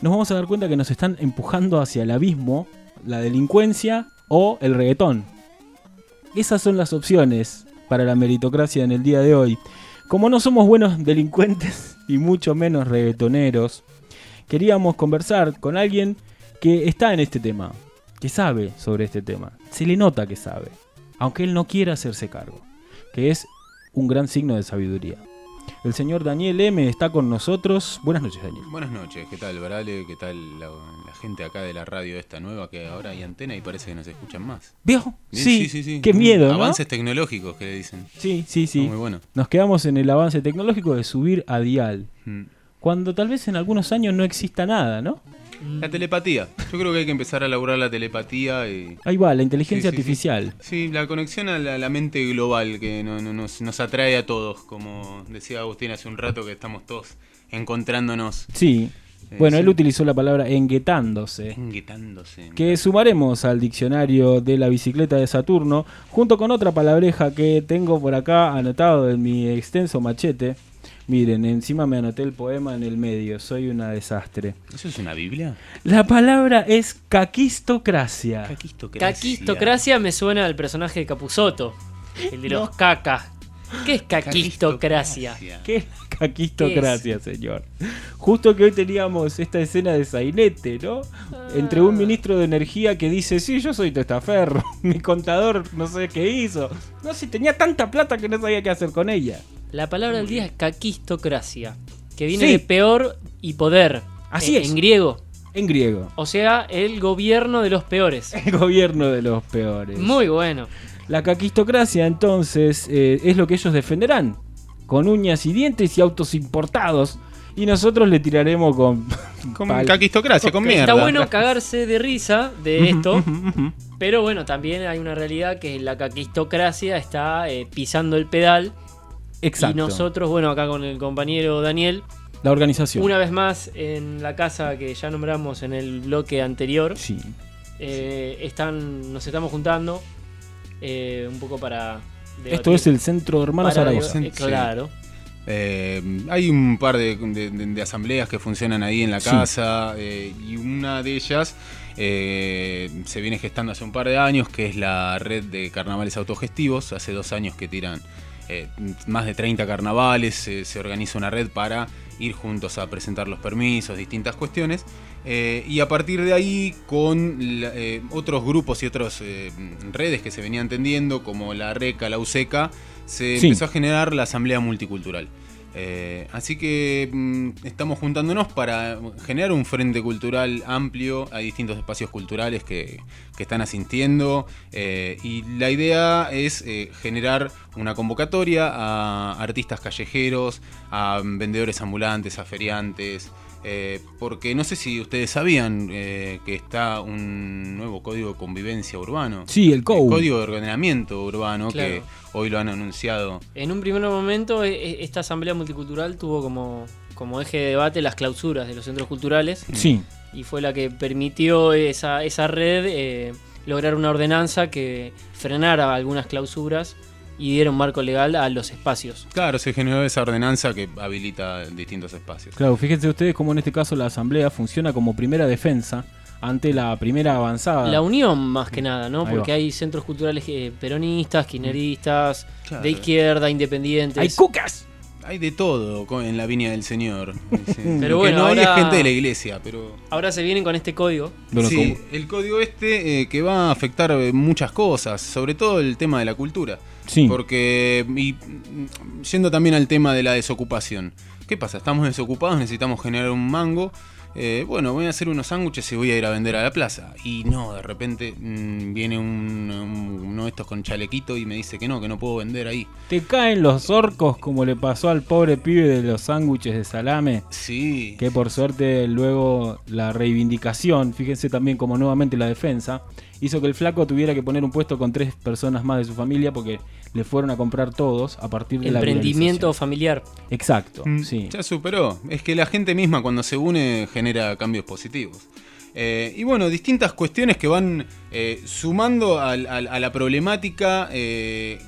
nos vamos a dar cuenta que nos están empujando hacia el abismo la delincuencia o el reggaetón. Esas son las opciones para la meritocracia en el día de hoy. Como no somos buenos delincuentes (laughs) y mucho menos reggaetoneros, queríamos conversar con alguien que está en este tema, que sabe sobre este tema. Se le nota que sabe. aunque él no quiera hacerse cargo, que es un gran signo de sabiduría. El señor Daniel M está con nosotros. Buenas noches, Daniel. Buenas noches, ¿qué tal, Barale? ¿Qué tal la, la gente acá de la radio esta nueva que ahora hay antena y parece que nos escuchan más? ¿Vio? Bien, Sí, qué miedo, ¿no? Avances tecnológicos que le dicen. Sí, sí, sí. Muy bueno. Nos quedamos en el avance tecnológico de subir a dial. Mm. Cuando tal vez en algunos años no exista nada, ¿no? La telepatía. Yo creo que hay que empezar a laburar la telepatía y... Ahí va, la inteligencia Sí, sí, sí. artificial. Sí, la conexión a la, la mente global que no- no- nos, nos atrae a todos, como decía Agustín hace un rato que estamos todos encontrándonos. Sí. Eh, Bueno, él utilizó la palabra enguetándose. Enguetándose. Que sumaremos al diccionario de la bicicleta de Saturno, junto con otra palabreja que tengo por acá anotado en mi extenso machete. Miren, encima me anoté el poema en el medio, soy una desastre. ¿Eso es una Biblia? La palabra es caquistocracia. Caquistocracia me suena al personaje de Capuzoto, el de los cacas. ¿Qué es caquistocracia? ¿Qué es la caquistocracia, señor? Justo que hoy teníamos esta escena de sainete, ¿no? Entre Ah. un ministro de energía que dice, sí, yo soy testaferro, (laughs) mi contador no sé qué hizo. No sé, tenía tanta plata que no sabía qué hacer con ella. La palabra del día es caquistocracia, que viene Sí. de peor y poder. Así en, es. En griego. En griego. O sea, el gobierno de los peores. (laughs) El gobierno de los peores. Muy bueno. La caquistocracia, entonces, eh, es lo que ellos defenderán. Con uñas y dientes y autos importados. Y nosotros le tiraremos con... (laughs) Con pal- caquistocracia, con mierda. Está bueno cagarse de risa de esto. Pero bueno, también hay una realidad que la caquistocracia está eh, pisando el pedal. Exacto. Y nosotros, bueno, acá con el compañero Daniel, La organización. una vez más en la casa que ya nombramos en el bloque anterior, Sí. eh, están, nos estamos juntando eh, un poco para... Esto debatir. es el Centro Hermanos Para Zaragoza. eh, claro. Eh, hay un par de, de- de- de asambleas que funcionan ahí en la Sí. casa eh, y una de ellas eh, se viene gestando hace un par de años, que es la red de carnavales autogestivos. Hace dos años que tiran eh, más de 30 carnavales, eh, se organiza una red para ir juntos a presentar los permisos, distintas cuestiones. Eh, y a partir de ahí, con la- eh, otros grupos y otras redes que se venían tendiendo, como la RECA, la USECA, se Sí. empezó a generar la Asamblea Multicultural. Eh, así que mm, estamos juntándonos para generar un frente cultural amplio. Hay distintos espacios culturales que, que están asistiendo. eh, y la idea es eh, generar una convocatoria a artistas callejeros, a vendedores ambulantes, a feriantes. Eh, porque no sé si ustedes sabían eh, que está un nuevo código de convivencia urbano. Sí, el COU. código de ordenamiento urbano que hoy lo han anunciado. En un primer momento, e- e- esta asamblea multicultural tuvo como, como eje de debate las clausuras de los centros culturales. Sí. Y fue la que permitió esa, esa red eh, lograr una ordenanza que frenara algunas clausuras y diera un marco legal a los espacios. Claro, se generó esa ordenanza que habilita distintos espacios. Claro, fíjense ustedes cómo en este caso la asamblea funciona como primera defensa ante la primera avanzada. La unión más que nada, ¿no? Ahí Porque va. hay centros culturales eh, peronistas, kirchneristas, Claro. de izquierda, independientes. ¡Hay cucas! Hay de todo en la viña del Señor. (laughs) Pero bueno, no hay ahora- es gente de la iglesia, pero... Ahora se vienen con este código. sí, el código este eh, que va a afectar eh, muchas cosas, sobre todo el tema de la cultura. Sí. Porque, y, yendo también al tema de la desocupación. ¿Qué pasa? Estamos desocupados, necesitamos generar un mango. Eh, bueno, voy a hacer unos sándwiches y voy a ir a vender a la plaza. Y no, de repente mm, viene un, un- uno de estos con chalequito y me dice que no, que no puedo vender ahí. Te caen los orcos como le pasó al pobre pibe de los sándwiches de salame. Sí. Que por suerte luego la reivindicación, fíjense también como nuevamente la defensa, hizo que el flaco tuviera que poner un puesto con tres personas más de su familia porque le fueron a comprar todos a partir de la Emprendimiento familiar. viralización. Exacto, Mm, sí. Ya superó. Es que la gente misma cuando se une genera cambios positivos. Eh, y bueno, distintas cuestiones que van eh, sumando a la problemática eh,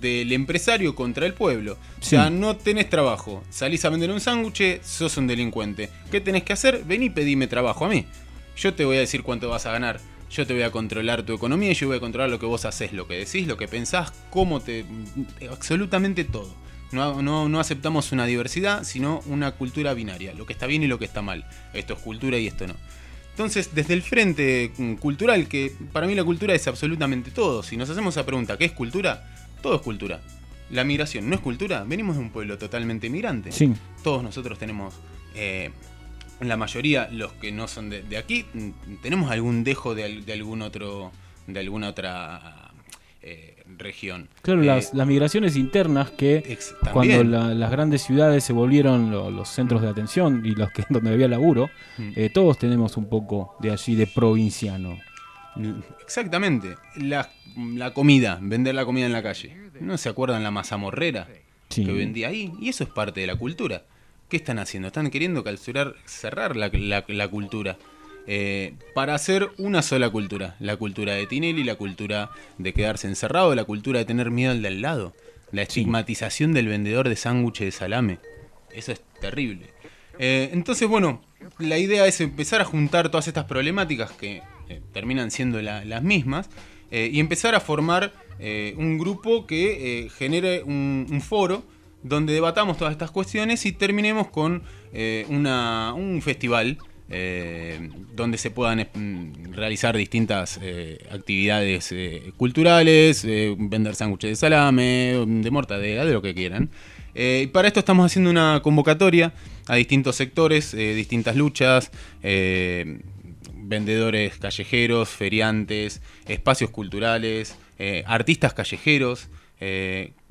del empresario contra el pueblo. O sea, no tenés trabajo, salís a vender un sándwich, sos un delincuente. ¿Qué tenés que hacer? Vení y pedime trabajo a mí. Yo te voy a decir cuánto vas a ganar. Yo te voy a controlar tu economía yo voy a controlar lo que vos haces, lo que decís, lo que pensás, cómo te... absolutamente todo. No, no, no aceptamos una diversidad, sino una cultura binaria, lo que está bien y lo que está mal. Esto es cultura y esto no. Entonces, desde el frente mm, cultural, que para mí la cultura es absolutamente todo, si nos hacemos esa pregunta, ¿qué es cultura? Todo es cultura. La migración no es cultura, venimos de un pueblo totalmente migrante. Sí. Todos nosotros tenemos, eh, la mayoría, los que no son de, de aquí, tenemos algún dejo de, al- de algún otro, de alguna otra eh, región. Claro, Eh, las, las migraciones internas que cuando la- las grandes ciudades se volvieron lo- los centros de atención y los que (laughs) donde había laburo, Mm. eh, todos tenemos un poco de allí de provinciano. Exactamente. La, la comida, vender la comida en la calle. ¿No se acuerdan la mazamorrera Sí. que vendía ahí? Y eso es parte de la cultura. ¿Qué están haciendo? Están queriendo cerrar la, la- la cultura. eh, para hacer una sola cultura. La cultura de Tinelli, la cultura de quedarse encerrado, la cultura de tener miedo al de al lado. La estigmatización del vendedor de sándwiches de salame. Eso es terrible. Eh, entonces, bueno, la idea es empezar a juntar todas estas problemáticas que eh, terminan siendo la- las mismas y empezar a formar un grupo que genere un, un foro donde debatamos todas estas cuestiones y terminemos con eh, un festival eh, donde se puedan eh, mm, realizar distintas actividades culturales, vender sándwiches de salame, de mortadela, de lo que quieran. Y para esto estamos haciendo una convocatoria a distintos sectores, distintas luchas, vendedores callejeros, feriantes, espacios culturales, artistas callejeros.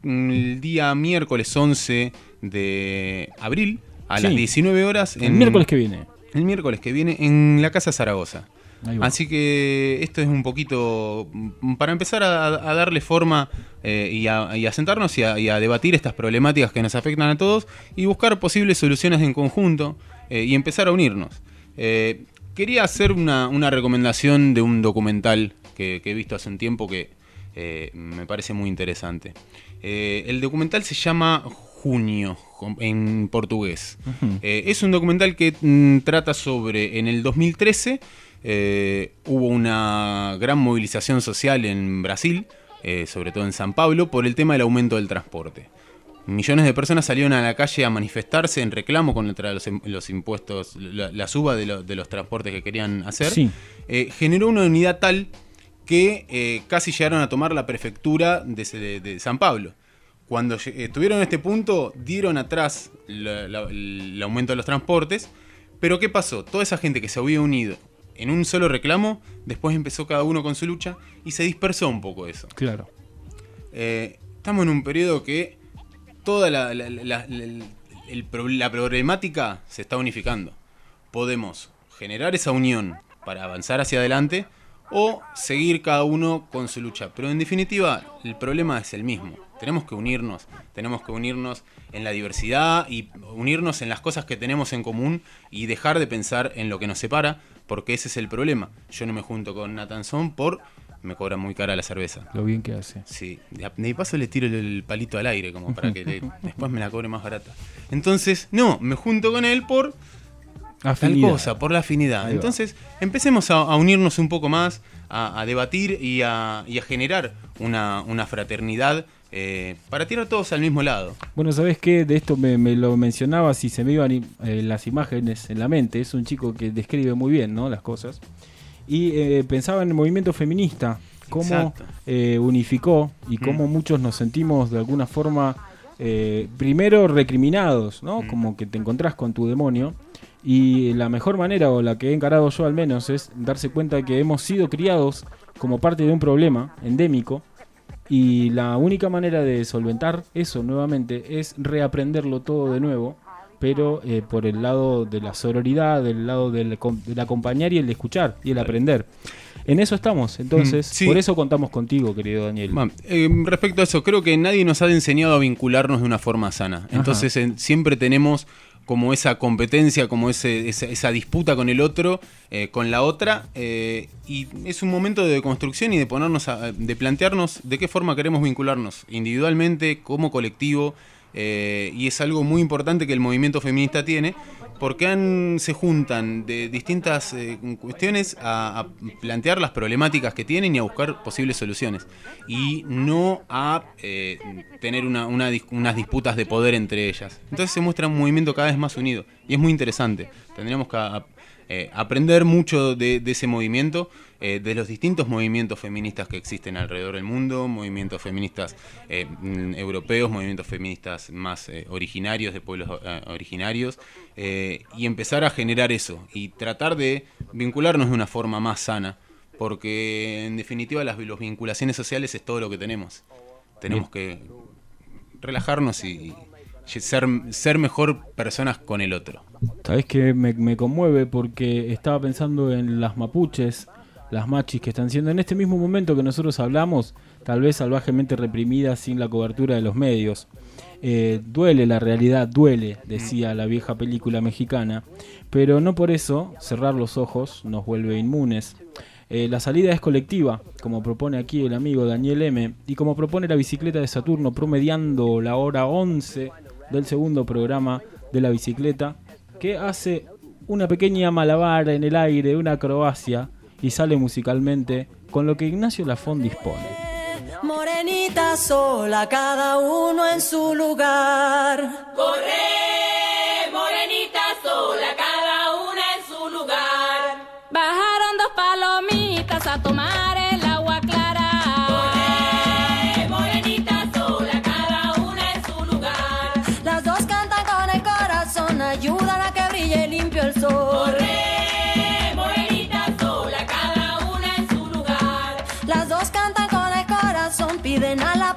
Eh, el día miércoles 11 de abril a las Sí. 19 horas. El miércoles que viene. El miércoles que viene en la Casa Zaragoza. Así que esto es un poquito mm, para empezar a, a darle forma eh, y, a, y a sentarnos y a, y a debatir estas problemáticas que nos afectan a todos y buscar posibles soluciones en conjunto eh, y empezar a unirnos. Eh, quería hacer una, una recomendación de un documental que, que he visto hace un tiempo que me parece muy interesante. Eh, el documental se llama Junio en portugués. Eh, es un documental que mm, trata sobre, en el 2013 eh, hubo una gran movilización social en Brasil, sobre todo en San Pablo, por el tema del aumento del transporte. Millones de personas salieron a la calle a manifestarse en reclamo contra los, im- los impuestos, la, la suba de, lo- de los transportes que querían hacer. Sí. Generó una unidad tal que eh, casi llegaron a tomar la prefectura de, se- de- de San Pablo. Cuando estuvieron en este punto, dieron atrás la- la- el aumento de los transportes. Pero ¿qué pasó? Toda esa gente que se había unido en un solo reclamo, después empezó cada uno con su lucha y se dispersó un poco eso. Claro. Eh, estamos en un periodo que toda la, la- la- la- el- el pro- la problemática se está unificando. Podemos generar esa unión para avanzar hacia adelante o seguir cada uno con su lucha. Pero en definitiva, el problema es el mismo. Tenemos que unirnos, tenemos que unirnos en la diversidad y unirnos en las cosas que tenemos en común y dejar de pensar en lo que nos separa, porque ese es el problema. Yo no me junto con Natanzón por me cobra muy cara la cerveza. Lo bien que hace. Sí, de paso le tiro el, el palito al aire como para que (laughs) le- después me la cobre más barata. Entonces, no, me junto con él por tal Afinidad. cosa, por la afinidad. Entonces, empecemos a, a unirnos un poco más, a, a debatir y a, y a generar una, una fraternidad eh, para tirar todos al mismo lado. Bueno, ¿sabes qué? De esto me, me lo mencionabas y se me iban eh, las imágenes en la mente. Es un chico que describe muy bien ¿no? las cosas. Y eh, pensaba en el movimiento feminista, cómo unificó y Mm. cómo muchos nos sentimos de alguna forma, primero recriminados, ¿no? Mm. Como que te encontrás con tu demonio. Y la mejor manera, o la que he encarado yo al menos, es darse cuenta que hemos sido criados como parte de un problema endémico y la única manera de solventar eso nuevamente es reaprenderlo todo de nuevo, pero eh, por el lado de la sororidad, del lado del, com- del acompañar y el de escuchar y el aprender. En eso estamos, entonces, Mm, sí. por eso contamos contigo, querido Daniel. Eh, respecto a eso, creo que nadie nos ha enseñado a vincularnos de una forma sana. Entonces en- siempre tenemos como esa competencia, como ese, esa, esa disputa con el otro, eh, con la otra, eh, y es un momento de construcción y de ponernos, a- de plantearnos de qué forma queremos vincularnos, individualmente, como colectivo, eh, y es algo muy importante que el movimiento feminista tiene, porque han- se juntan de distintas eh, cuestiones a, plantear las problemáticas que tienen y a buscar posibles soluciones. Y no a eh, tener una- unas disputas de poder entre ellas. Entonces se muestra un movimiento cada vez más unido. Y es muy interesante. Tendríamos que eh, aprender mucho de, ese movimiento, eh, de los distintos movimientos feministas que existen alrededor del mundo, movimientos feministas mm, europeos, movimientos feministas más originarios, de pueblos originarios, y empezar a generar eso y tratar de vincularnos de una forma más sana, porque en definitiva las, vinculaciones sociales es todo lo que tenemos. Tenemos que relajarnos y, ser, ser mejor personas con el otro. Sabes que me, conmueve porque estaba pensando en las mapuches, las machis que están siendo en este mismo momento que nosotros hablamos, tal vez salvajemente reprimidas sin la cobertura de los medios. Eh, duele la realidad, duele, decía la vieja película mexicana, pero no por eso cerrar los ojos nos vuelve inmunes. Eh, la salida es colectiva, como propone aquí el amigo Daniel M. Y como propone la bicicleta de Saturno, promediando la hora 11 del segundo programa de la bicicleta, que hace una pequeña malabar en el aire, una acrobacia, y sale musicalmente con lo que Ignacio Lafón dispone. Morenita sola, cada uno en su lugar. Corre, corazón, piden a la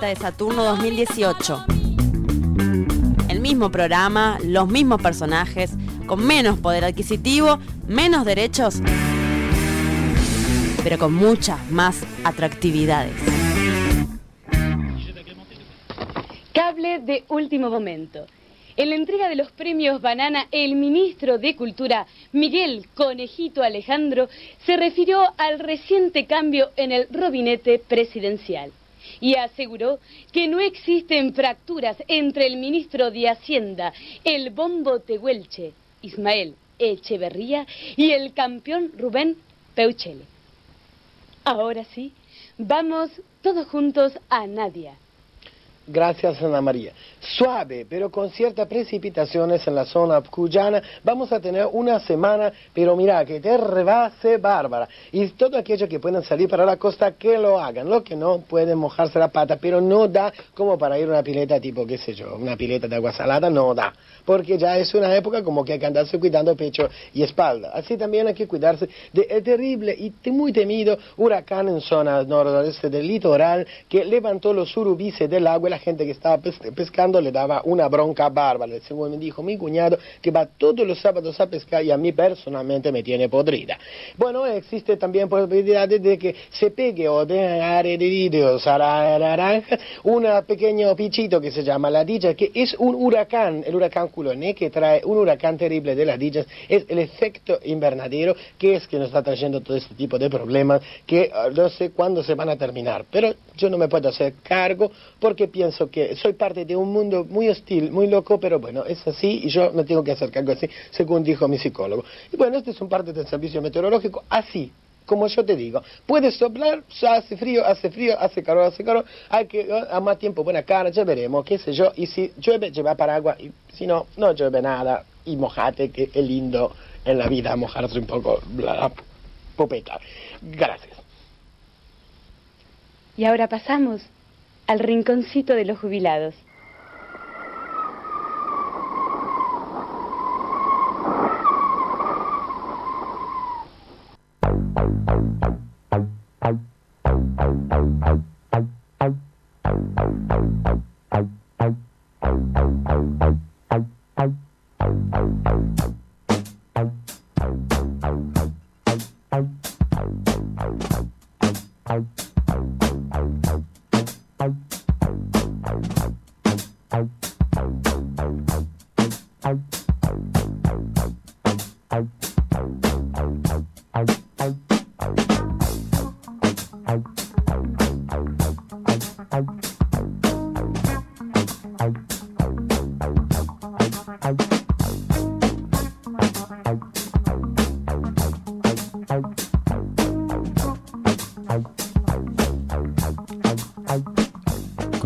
De Saturno 2018. El mismo programa, los mismos personajes, con menos poder adquisitivo, menos derechos, pero con muchas más atractividades. Cable de último momento. En la entrega de los premios Banana, el ministro de Cultura, Miguel Conejito Alejandro, se refirió al reciente cambio en el robinete presidencial y aseguró que no existen fracturas entre el ministro de Hacienda, el bombo tehuelche, Ismael Echeverría, y el campeón Rubén Peuchele. Ahora sí, vamos todos juntos a Nadia. Gracias, Ana María. Suave, pero con ciertas precipitaciones en la zona cuyana. Vamos a tener una semana, pero mira, que te rebase bárbara. Y todo aquello que puedan salir para la costa, que lo hagan. Lo que no, pueden mojarse la pata, pero no da como para ir a una pileta tipo, qué sé yo, una pileta de agua salada, no da. Porque ya es una época como que hay que andarse cuidando pecho y espalda. Así también hay que cuidarse del terrible y muy temido huracán en zona noroeste del litoral que levantó los surubíes del agua y la gente que estaba pes- le daba una bronca bárbara. Según me dijo mi cuñado, que va todos los sábados a pescar y a mí personalmente me tiene podrida. Bueno, existe también posibilidad de que se pegue o de herederidos a la naranja un pequeño pichito que se llama ladilla, que es un huracán, el huracán culoné, que trae un huracán terrible de ladillas, es el efecto invernadero que es que nos está trayendo todo este tipo de problemas que ah, no sé cuándo se van a terminar, pero yo no me puedo hacer cargo porque pienso que soy parte de un mundo muy hostil, muy loco, pero bueno, es así y yo me tengo que hacer cargo así, según dijo mi psicólogo. Y bueno, este es un parte del servicio meteorológico así, como yo te digo, puede soplar, ya hace frío, hace frío, hace calor, hace calor, hay que eh, a más tiempo buena cara, ya veremos, qué sé yo, y si llueve, lleva paraguas, y si no, no llueve nada, y mojate, que es lindo en la vida mojarse un poco la popeta. Gracias. Y ahora pasamos al rinconcito de los jubilados.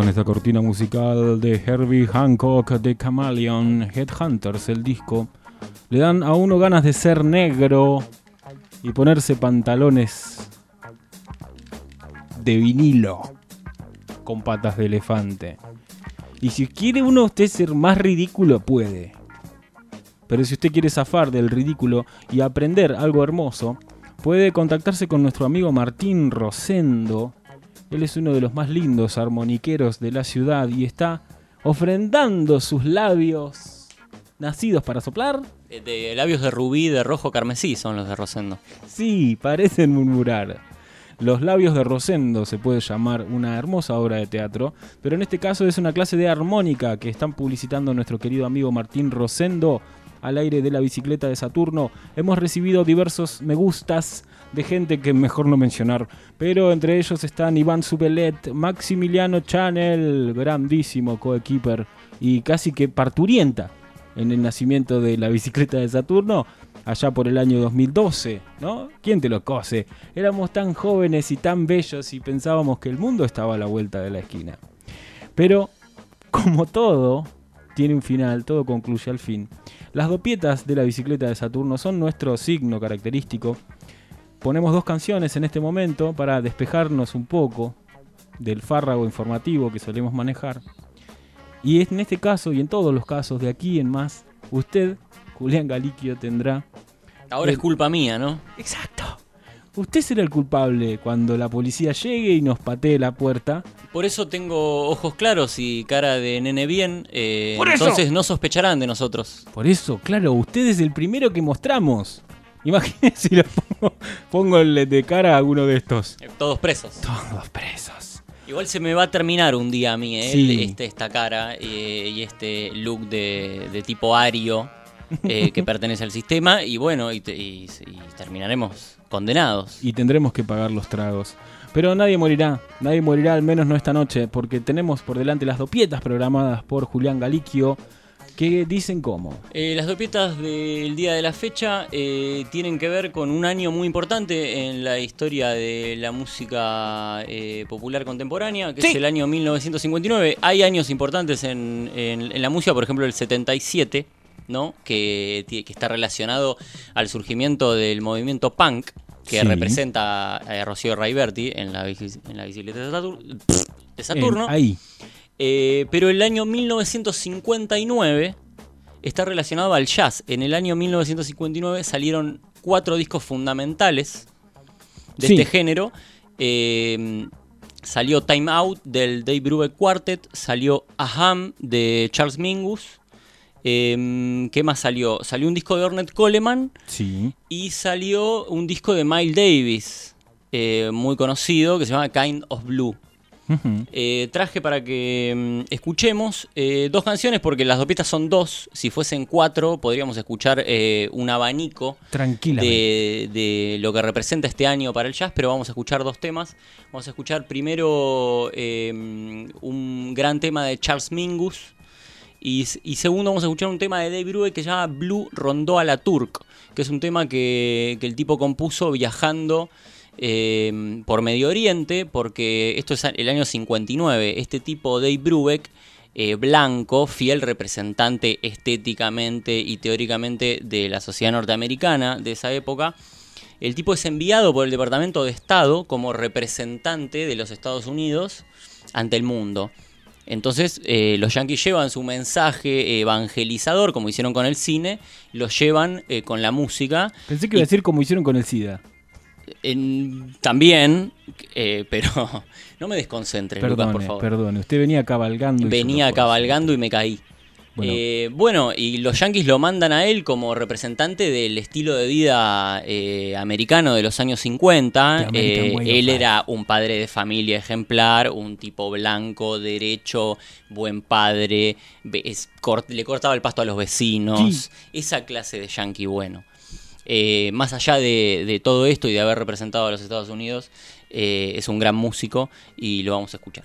Con esta cortina musical de Herbie Hancock de Chameleon, Headhunters, el disco, le dan a uno ganas de ser negro y ponerse pantalones de vinilo con patas de elefante. Y si quiere uno usted ser más ridículo, puede. Pero si usted quiere zafar del ridículo y aprender algo hermoso, puede contactarse con nuestro amigo Martín Rosendo. Él es uno de los más lindos armoniqueros de la ciudad y está ofrendando sus labios nacidos para soplar. Eh, De labios de rubí, de rojo carmesí son los de Rosendo. Sí, parecen murmurar. Los labios de Rosendo se puede llamar una hermosa obra de teatro, pero en este caso es una clase de armónica que están publicitando nuestro querido amigo Martín Rosendo al aire de la bicicleta de Saturno. Hemos recibido diversos me gustas de gente que mejor no mencionar, pero entre ellos están Iván Subelet, Maximiliano Chanel, grandísimo coequiper y casi que parturienta en el nacimiento de la bicicleta de Saturno allá por el año 2012, ¿no? ¿Quién te lo cose? Éramos tan jóvenes y tan bellos y pensábamos que el mundo estaba a la vuelta de la esquina. Pero, como todo tiene un final, todo concluye al fin. Las dopietas de la bicicleta de Saturno son nuestro signo característico. Ponemos dos canciones en este momento para despejarnos un poco del fárrago informativo que solemos manejar. Y en este caso y en todos los casos de aquí en más, usted, Julián Galiquio, tendrá... Ahora el- es culpa mía, ¿no? Exacto. Usted será el culpable cuando la policía llegue y nos patee la puerta. Por eso tengo ojos claros y cara de nene bien. eh, ¡Por eso! entonces no sospecharán de nosotros. Por eso, claro, usted es el primero que mostramos. Imagínese (laughs) si lo pongo, pongo de cara a uno de estos. Todos presos. Todos presos. Igual se me va a terminar un día a mí, ¿eh? Sí. Este, esta cara eh, y este look de, de tipo ario eh, (laughs) que pertenece al sistema. Y bueno, y, te- y- y terminaremos condenados. Y tendremos que pagar los tragos. Pero nadie morirá, nadie morirá al menos no esta noche, porque tenemos por delante las dopietas programadas por Julián Galiquio, que dicen cómo. Eh, las dopietas del día de la fecha eh, tienen que ver con un año muy importante en la historia de la música eh, popular contemporánea, que es el año 1959. Hay años importantes en, en- en la música, por ejemplo el 77, ¿no? que, está relacionado al surgimiento del movimiento punk, que Sí. representa a Rocío Raiberti en la, en la bicicleta de Satur- de Saturno. En- ahí. Eh, pero el año 1959 está relacionado al jazz. En el año 1959 salieron cuatro discos fundamentales de Sí. este género. eh, salió Time Out del Dave Brubeck Quartet, salió Aham de Charles Mingus. Em, ¿Qué más salió? Salió un disco de Ornette Coleman Sí. y salió un disco de Miles Davis, eh, muy conocido, que se llama Kind of Blue. Eh, traje para que mm, escuchemos eh, dos canciones, porque las dos pistas son dos. Si fuesen cuatro, podríamos escuchar eh, un abanico de, de lo que representa este año para el jazz, pero vamos a escuchar dos temas. Vamos a escuchar primero eh, un gran tema de Charles Mingus. Y, y segundo, vamos a escuchar un tema de Dave Brubeck que se llama Blue Rondó a la Turk, que es un tema que, que el tipo compuso viajando eh, por Medio Oriente, porque esto es el año 59. Este tipo, Dave Brubeck, eh, blanco, fiel representante estéticamente y teóricamente de la sociedad norteamericana de esa época, el tipo es enviado por el Departamento de Estado como representante de los Estados Unidos ante el mundo. Entonces eh, los yanquis llevan su mensaje evangelizador, como hicieron con el cine, lo llevan eh, con la música. Pensé que iba a decir como hicieron con el SIDA. En- también, eh, pero (laughs) no me desconcentres, Lucas, por Perdone, favor. perdone. Usted venía cabalgando. y Venía chocó. cabalgando y me caí. Bueno. Eh, bueno, y los Yankees lo mandan a él como representante del estilo de vida eh, americano de los años 50. The American Eh, way of él era un padre de familia ejemplar, un tipo blanco, derecho, buen padre, ve- es- cort- le cortaba el pasto a los vecinos. Esa clase de yankee bueno. Eh, más allá de, todo esto y de haber representado a los Estados Unidos, eh, es un gran músico y lo vamos a escuchar.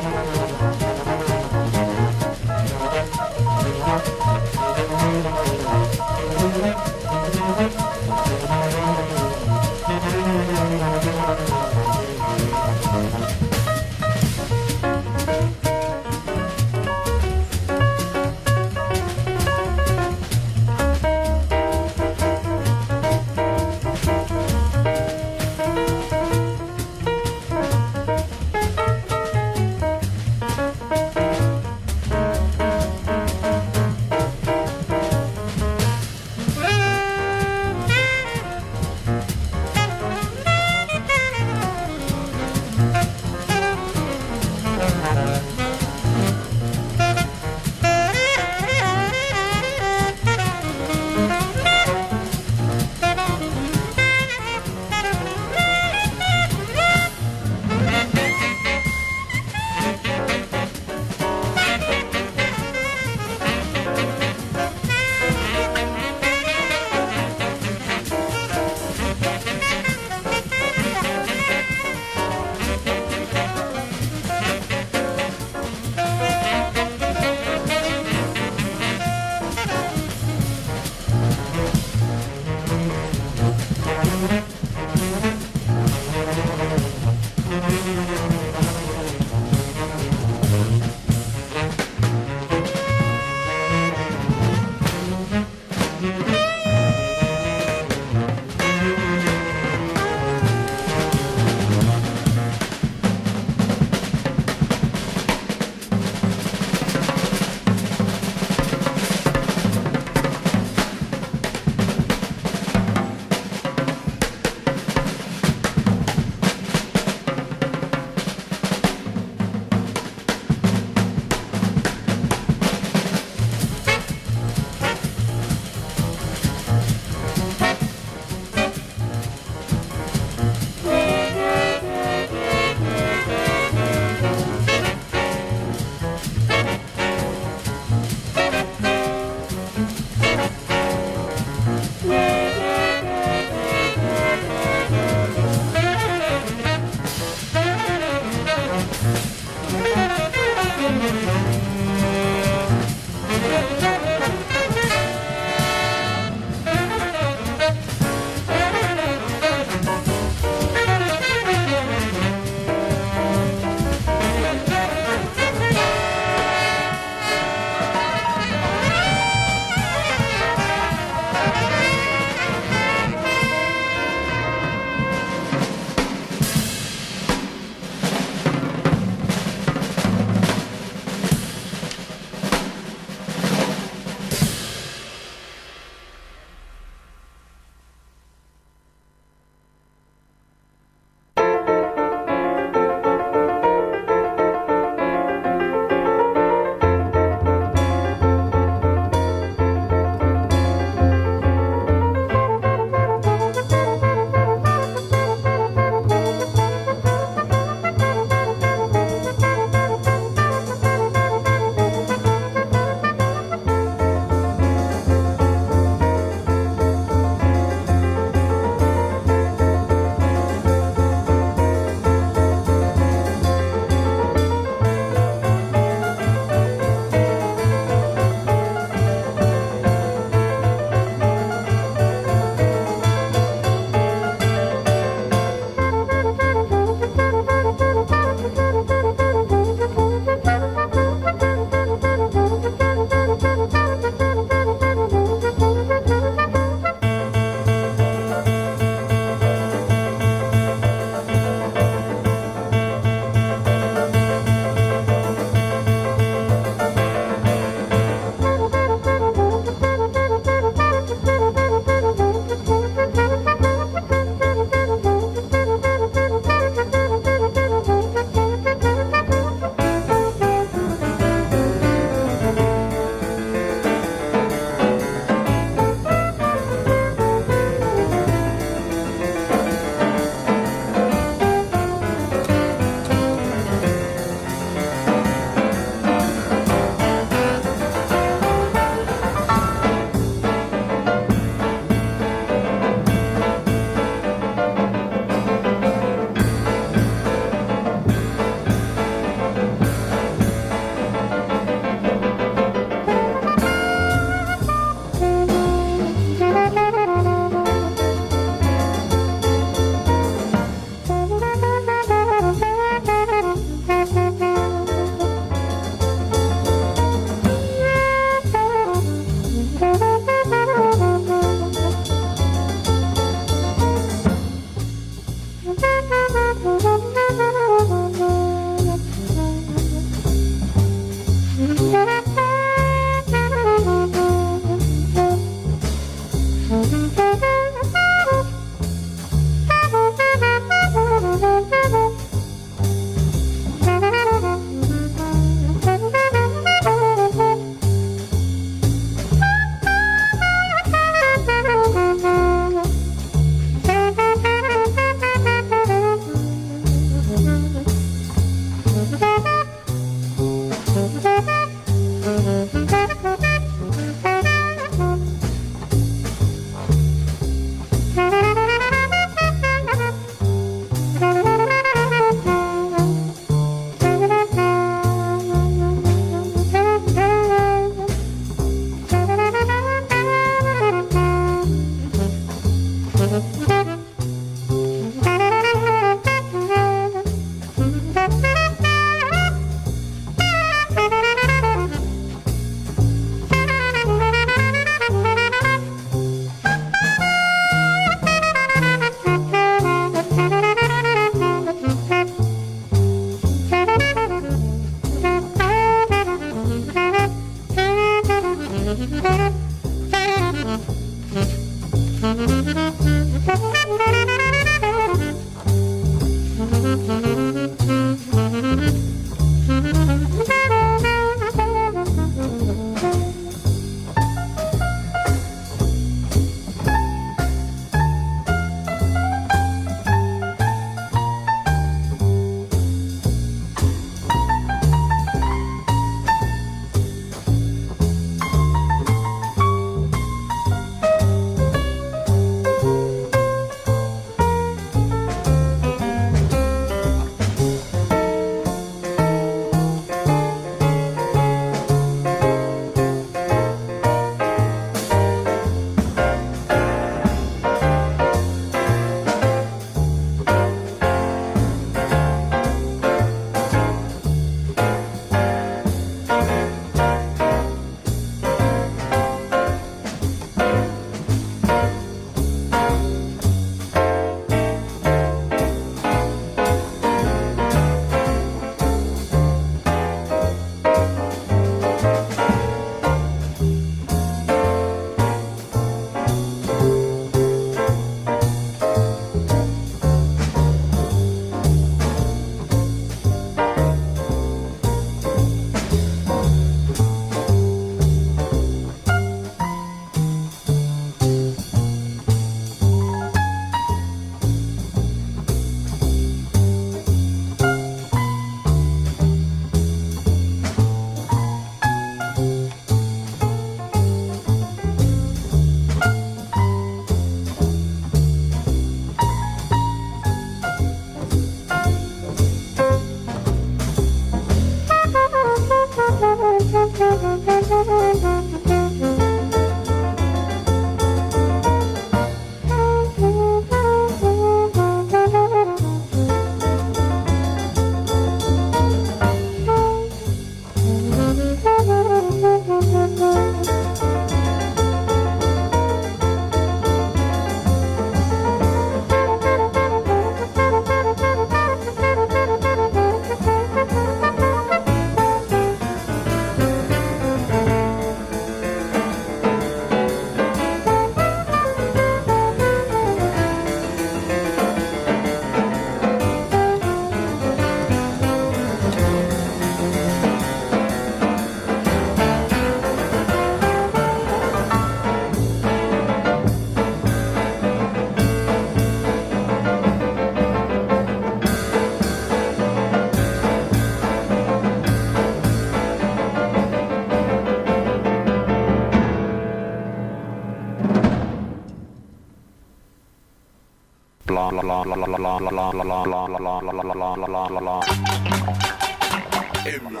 En la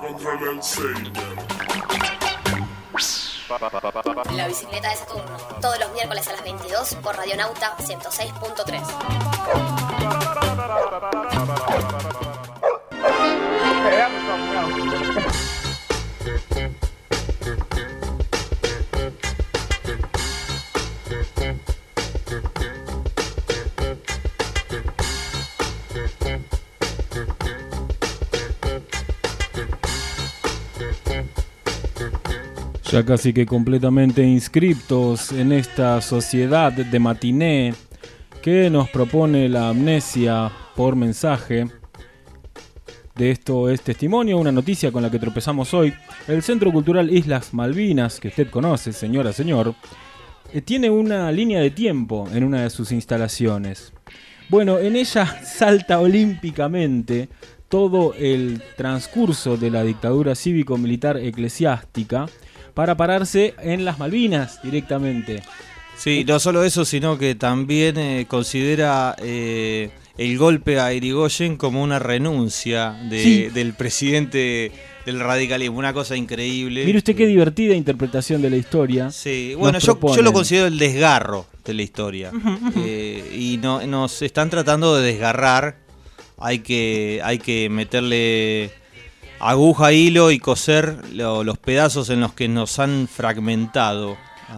contra el. La bicicleta de Saturno, todos los miércoles a las 22 por Radionauta 106.3. Casi que completamente inscriptos en esta sociedad de matiné que nos propone la amnesia por mensaje. De esto es testimonio, una noticia con la que tropezamos hoy. El Centro Cultural Islas Malvinas, que usted conoce, señora, señor, eh, tiene una línea de tiempo en una de sus instalaciones. Bueno, en ella (laughs) salta olímpicamente todo el transcurso de la dictadura cívico-militar eclesiástica para pararse en las Malvinas directamente. Sí, no solo eso, sino que también eh, considera eh, el golpe a Irigoyen como una renuncia de- Sí. del presidente del radicalismo, una cosa increíble. Mire usted qué divertida interpretación de la historia. Sí, bueno, yo, yo lo considero el desgarro de la historia. Eh, y no, nos están tratando de desgarrar. Hay que, hay que meterle aguja, hilo y coser lo- los pedazos en los que nos han fragmentado.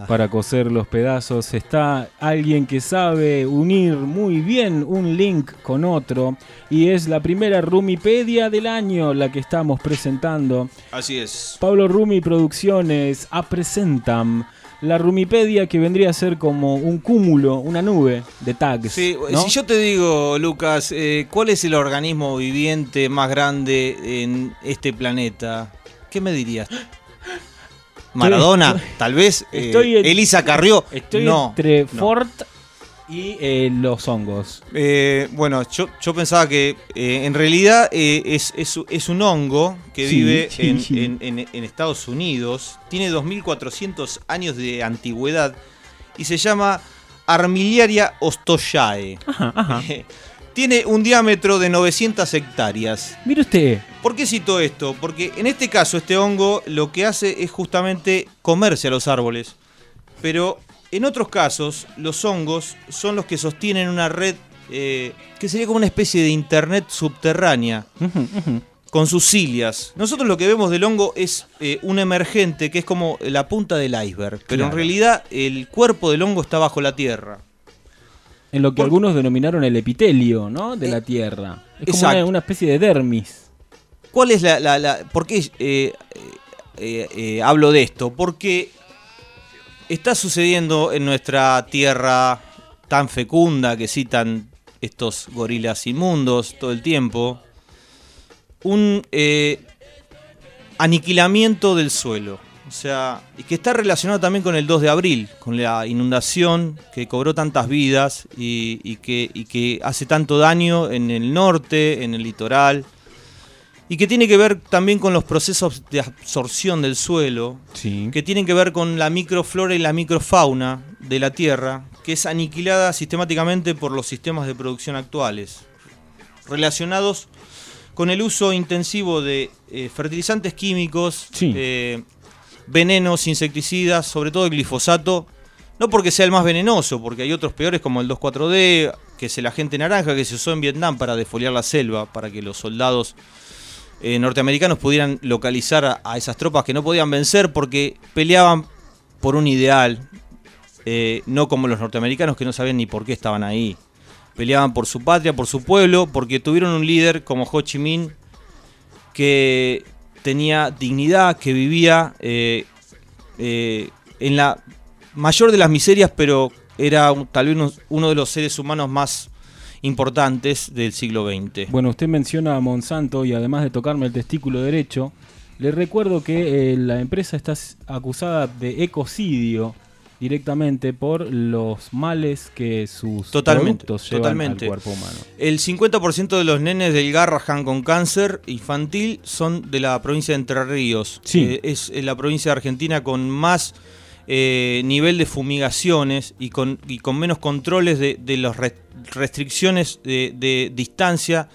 Para coser los pedazos está alguien que sabe unir muy bien un link con otro y es la primera Rumipedia del año la que estamos presentando. Así es. Pablo Rumi Producciones a presentam la Rumipedia que vendría a ser como un cúmulo, una nube de tags. Sí, ¿no? Si yo te digo, Lucas, eh, ¿cuál es el organismo viviente más grande en este planeta? ¿Qué me dirías? (gasps) Maradona, tal vez. eh, Estoy en- Elisa Carrió. Estoy no. entre no. Fort y eh, los hongos. Eh, bueno, yo, yo pensaba que eh, en realidad es, es- es un hongo que Sí, vive sí, en, sí. en- en- en Estados Unidos, tiene 2.400 años de antigüedad y se llama Armiliaria ostoyae. (laughs) tiene un diámetro de 900 hectáreas. Mire usted. ¿Por qué cito esto? Porque en este caso este hongo lo que hace es justamente comerse a los árboles. Pero en otros casos los hongos son los que sostienen una red eh, que sería como una especie de internet subterránea con sus cilias. Nosotros lo que vemos del hongo es eh, un emergente que es como la punta del iceberg. Pero en realidad el cuerpo del hongo está bajo la tierra. En lo que algunos denominaron el epitelio, ¿no? De la Tierra. Es como una, una especie de dermis. ¿Cuál es la... la- la- ¿Por qué eh, eh, eh, hablo de esto? Porque está sucediendo en nuestra tierra tan fecunda que citan estos gorilas inmundos todo el tiempo, un eh, aniquilamiento del suelo. O sea, y que está relacionado también con el 2 de abril, con la inundación que cobró tantas vidas y, que hace tanto daño en el norte, en el litoral, y que tiene que ver también con los procesos de absorción del suelo, que tienen que ver con la microflora y la microfauna de la Tierra, que es aniquilada sistemáticamente por los sistemas de producción actuales, relacionados con el uso intensivo de eh, fertilizantes químicos, eh, venenos, insecticidas, sobre todo el glifosato, no porque sea el más venenoso, porque hay otros peores como el 2,4-D, que es el agente naranja que se usó en Vietnam para defoliar la selva, para que los soldados eh, norteamericanos pudieran localizar a, esas tropas que no podían vencer porque peleaban por un ideal, eh, no como los norteamericanos que no sabían ni por qué estaban ahí. Peleaban por su patria, por su pueblo, porque tuvieron un líder como Ho Chi Minh que tenía dignidad, que vivía eh, en la mayor de las miserias, pero era tal vez uno de los seres humanos más importantes del siglo XX. Bueno, usted menciona a Monsanto y además de tocarme el testículo derecho, le recuerdo que eh, la empresa está acusada de ecocidio directamente por los males que sus Totalmente, productos llevan totalmente. al cuerpo humano. El 50% de los nenes del Garrahan con cáncer infantil son de la provincia de Entre Ríos. Sí. Eh, es la provincia de Argentina con más eh, nivel de fumigaciones y con, menos controles de, las re- restricciones de, distancia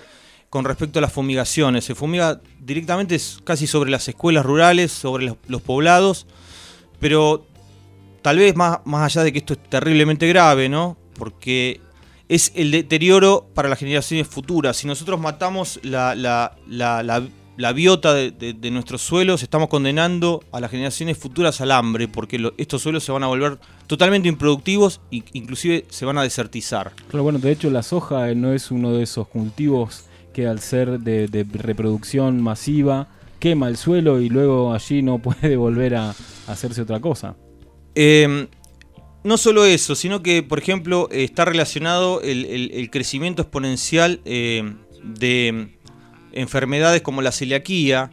con respecto a las fumigaciones. Se fumiga directamente casi sobre las escuelas rurales, sobre los, poblados, pero tal vez más, más allá de que esto es terriblemente grave, ¿no? Porque es el deterioro para las generaciones futuras. Si nosotros matamos la- la- biota de, de- de nuestros suelos, estamos condenando a las generaciones futuras al hambre, porque lo- estos suelos se van a volver totalmente improductivos e inclusive se van a desertizar. Claro, bueno, de hecho la soja eh, no es uno de esos cultivos que al ser de, de reproducción masiva quema el suelo y luego allí no (laughs) puede volver a, a hacerse otra cosa. Eh, no solo eso, sino que, por ejemplo, eh, está relacionado el, el- el crecimiento exponencial eh, de enfermedades como la celiaquía,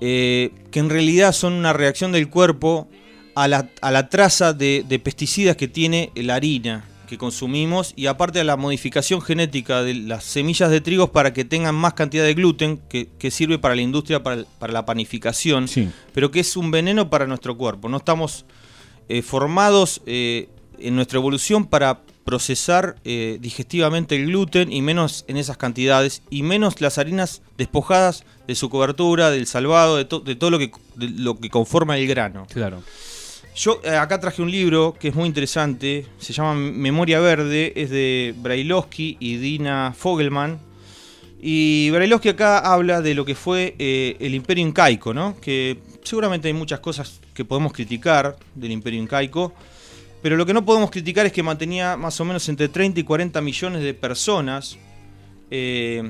eh, que en realidad son una reacción del cuerpo a la, a la traza de, de pesticidas que tiene la harina que consumimos y aparte a la modificación genética de las semillas de trigo para que tengan más cantidad de gluten que, que sirve para la industria, para, para la panificación, pero que es un veneno para nuestro cuerpo. No estamos eh, formados eh, en nuestra evolución para procesar eh, digestivamente el gluten y menos en esas cantidades y menos las harinas despojadas de su cobertura, del salvado, de, to- de todo lo que, de lo que conforma el grano. Claro. Yo eh, acá traje un libro que es muy interesante, se llama Memoria Verde, es de Brailovsky y Dina Fogelman. Y Brailovsky acá habla de lo que fue eh, el imperio incaico, ¿no? Que seguramente hay muchas cosas que podemos criticar del imperio incaico, pero lo que no podemos criticar es que mantenía más o menos entre 30 y 40 millones de personas eh,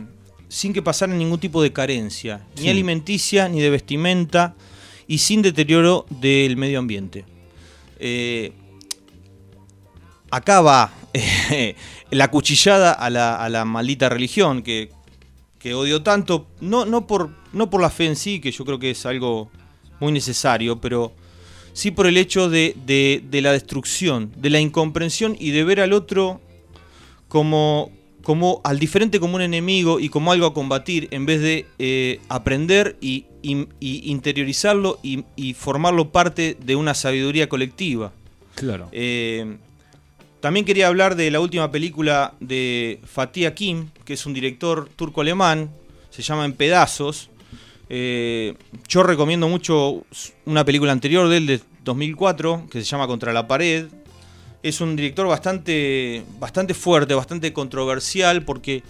sin que pasaran ningún tipo de carencia, ni alimenticia, ni de vestimenta, y sin deterioro del medio ambiente. Eh, acá va eh, la cuchillada a la, a la maldita religión que, que odio tanto, no, no, por, no por la fe en sí, que yo creo que es algo muy necesario, pero sí por el hecho de, de- de la destrucción, de la incomprensión y de ver al otro como, como al diferente como un enemigo y como algo a combatir, en vez de eh, aprender y, y- y interiorizarlo y, y formarlo parte de una sabiduría colectiva. Claro. Eh, también quería hablar de la última película de Fatih Akim, que es un director turco-alemán, se llama En Pedazos. Eh, yo recomiendo mucho una película anterior de él, de 2004, que se llama Contra la Pared. Es un director bastante, bastante fuerte, bastante controversial, porque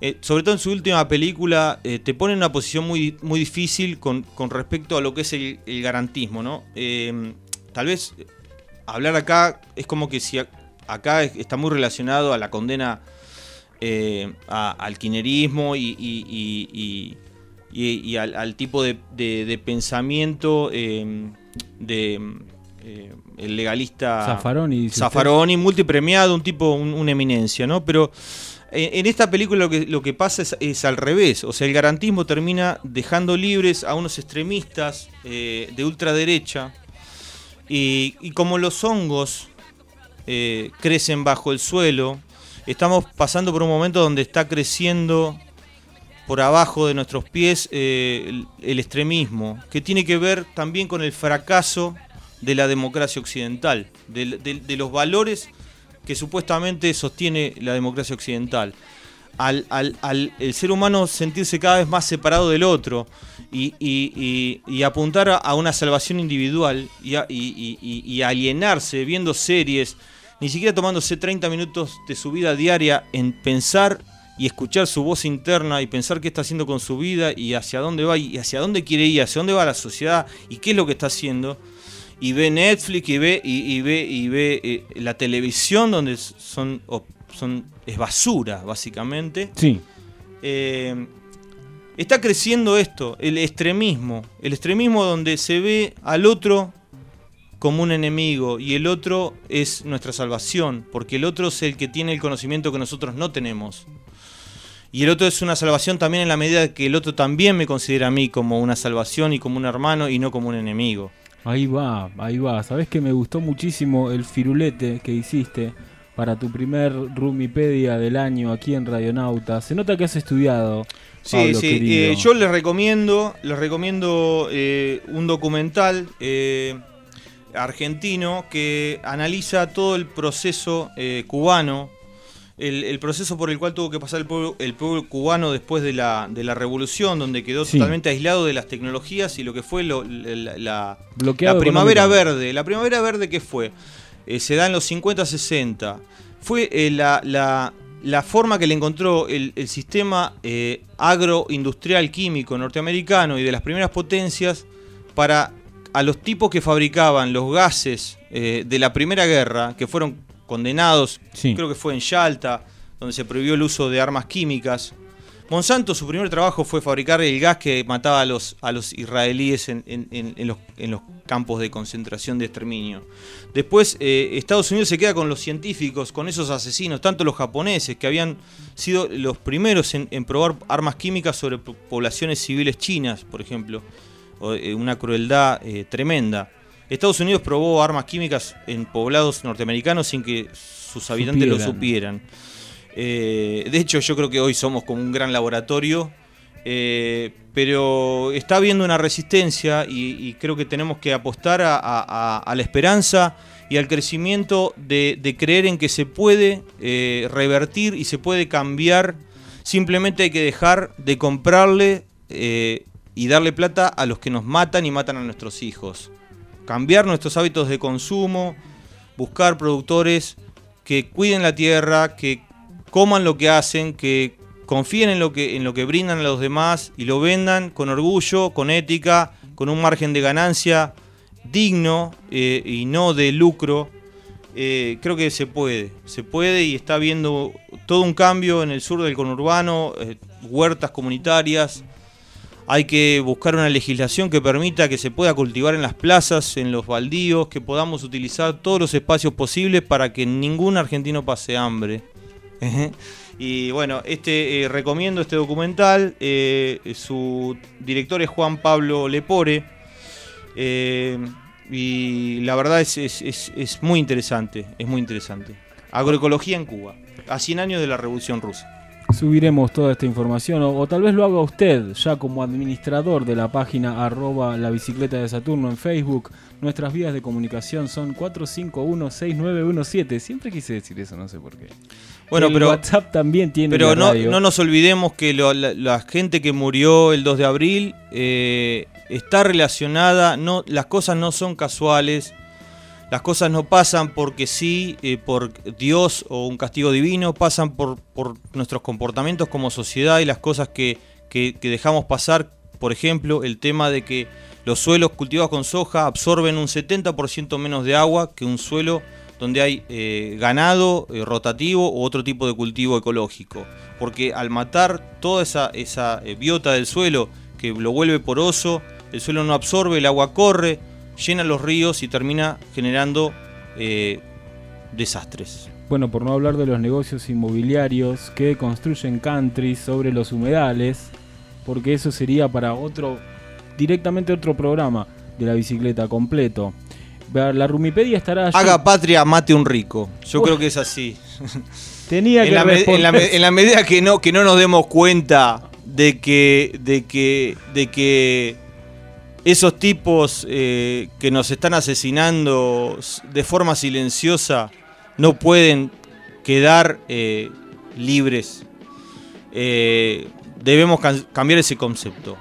eh, sobre todo en su última película eh, te pone en una posición muy, muy difícil con, con respecto a lo que es el, garantismo. ¿no? Eh, tal vez hablar acá es como que si acá es- está muy relacionado a la condena al kinerismo y, al, tipo de, pensamiento de eh, el legalista Zaffaroni. Zaffaroni, multipremiado, un tipo, un- una eminencia, ¿no? Pero eh, en esta película lo que, lo que pasa es, es al revés, o sea, el garantismo termina dejando libres a unos extremistas eh, de ultraderecha y, y como los hongos eh, crecen bajo el suelo, estamos pasando por un momento donde está creciendo por abajo de nuestros pies eh, el, extremismo, que tiene que ver también con el fracaso de la democracia occidental, de, los valores que supuestamente sostiene la democracia occidental. Al, el ser humano sentirse cada vez más separado del otro y, y- apuntar a, una salvación individual y alienarse viendo series, ni siquiera tomándose 30 minutos de su vida diaria en pensar y escuchar su voz interna y pensar qué está haciendo con su vida y hacia dónde va y hacia dónde quiere ir, hacia dónde va la sociedad y qué es lo que está haciendo. Y ve Netflix y ve, y, y ve, y ve eh, la televisión donde son es basura, básicamente. Sí. Eh, está creciendo esto, el extremismo. El extremismo donde se ve al otro como un enemigo y el otro es nuestra salvación, porque el otro es el que tiene el conocimiento que nosotros no tenemos. Y el otro es una salvación también en la medida que el otro también me considera a mí como una salvación y como un hermano y no como un enemigo. Ahí va, ahí va. Sabes que me gustó muchísimo el firulete que hiciste para tu primer Rumipedia del año aquí en Radionauta. Se nota que has estudiado. Sí, Pablo, sí. eh, yo les recomiendo, les recomiendo eh, un documental eh, argentino que analiza todo el proceso eh, cubano, el, el proceso por el cual tuvo que pasar el pueblo, el pueblo cubano después de la, de la revolución, donde quedó Sí. totalmente aislado de las tecnologías y lo que fue lo- la, la- primavera verde. La primavera verde, ¿qué fue? Eh, se da en los 50-60. Fue eh, la, la- la forma que le encontró el, el sistema eh, agroindustrial químico norteamericano y de las primeras potencias para a los tipos que fabricaban los gases de la Primera Guerra, que fueron condenados, Sí. creo que fue en Yalta, donde se prohibió el uso de armas químicas, Monsanto, su primer trabajo fue fabricar el gas que mataba a los, a los israelíes en, en- los, en los campos de concentración de exterminio. Después, eh, Estados Unidos se queda con los científicos, con esos asesinos, tanto los japoneses, que habían sido los primeros en, probar armas químicas sobre po- poblaciones civiles chinas, por ejemplo. Eh, una crueldad eh, tremenda. Estados Unidos probó armas químicas en poblados norteamericanos sin que sus habitantes lo Supieran. Eh, de hecho, yo creo que hoy somos como un gran laboratorio, eh, pero está habiendo una resistencia y, y creo que tenemos que apostar a, a- a- a la esperanza y al crecimiento de, de creer en que se puede eh, revertir y se puede cambiar. Simplemente hay que dejar de comprarle eh, y darle plata a los que nos matan y matan a nuestros hijos. Cambiar nuestros hábitos de consumo, buscar productores que cuiden la tierra, que coman lo que hacen, que confíen en lo que, en lo que brindan a los demás y lo vendan con orgullo, con ética, con un margen de ganancia digno eh, y no de lucro. Eh, creo que se puede, se puede y está habiendo todo un cambio en el sur del conurbano, eh, huertas comunitarias. Hay que buscar una legislación que permita que se pueda cultivar en las plazas, en los baldíos, que podamos utilizar todos los espacios posibles para que ningún argentino pase hambre. (laughs) Y bueno, este eh, recomiendo este documental. eh, su director es Juan Pablo Lepore. eh, y la verdad es, es- es- es muy interesante. Es muy interesante. Agroecología en Cuba. A 100 años de la Revolución Rusa. Subiremos toda esta información o, o tal vez lo haga usted ya como administrador de la página arroba la bicicleta de Saturno en Facebook. Nuestras vías de comunicación son 451-6917. Siempre quise decir eso, no sé por qué. Bueno, El pero- WhatsApp también tiene Pero no, no nos olvidemos que lo- la, la gente que murió el 2 de abril eh, está relacionada, no, las cosas no son casuales, las cosas no pasan porque sí, eh, por Dios o un castigo divino, pasan por, por nuestros comportamientos como sociedad y las cosas que, que- dejamos pasar. Por ejemplo, el tema de que los suelos cultivados con soja absorben un 70% menos de agua que un suelo donde hay eh, ganado eh, rotativo u otro tipo de cultivo ecológico. Porque al matar toda esa, esa biota del suelo que lo vuelve poroso, el suelo no absorbe, el agua corre, llena los ríos y termina generando eh, desastres. Bueno, por no hablar de los negocios inmobiliarios que construyen countries sobre los humedales, porque eso sería para otro, directamente otro programa de la bicicleta completo. La Rumipedia estará allí. Haga patria, mate un rico. Yo creo que es así. (laughs) Tenía en que la, en, la, me- responder. en la medida que no, que no nos demos cuenta de que, de que, de que esos tipos eh, que nos están asesinando de forma silenciosa no pueden quedar eh, libres. Eh, debemos cambiar ese concepto.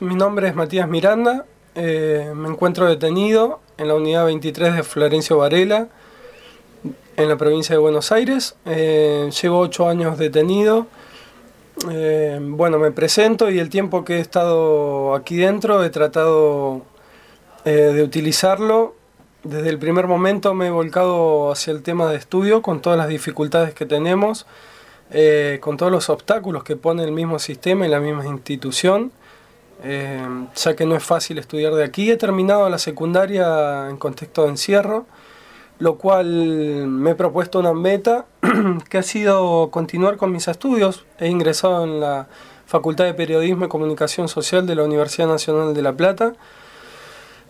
Mi nombre es Matías Miranda, eh, me encuentro detenido en la unidad 23 de Florencio Varela, en la provincia de Buenos Aires. Eh, llevo ocho años detenido. Eh, bueno, me presento y el tiempo que he estado aquí dentro he tratado de utilizarlo. Desde el primer momento me he volcado hacia el tema de estudio con todas las dificultades que tenemos, con todos los obstáculos que pone el mismo sistema y la misma institución. Eh, ya que no es fácil estudiar de aquí. He terminado la secundaria en contexto de encierro, lo cual me he propuesto una meta (clears throat) que ha sido continuar con mis estudios. He ingresado en la Facultad de Periodismo y Comunicación Social de la Universidad Nacional de La Plata,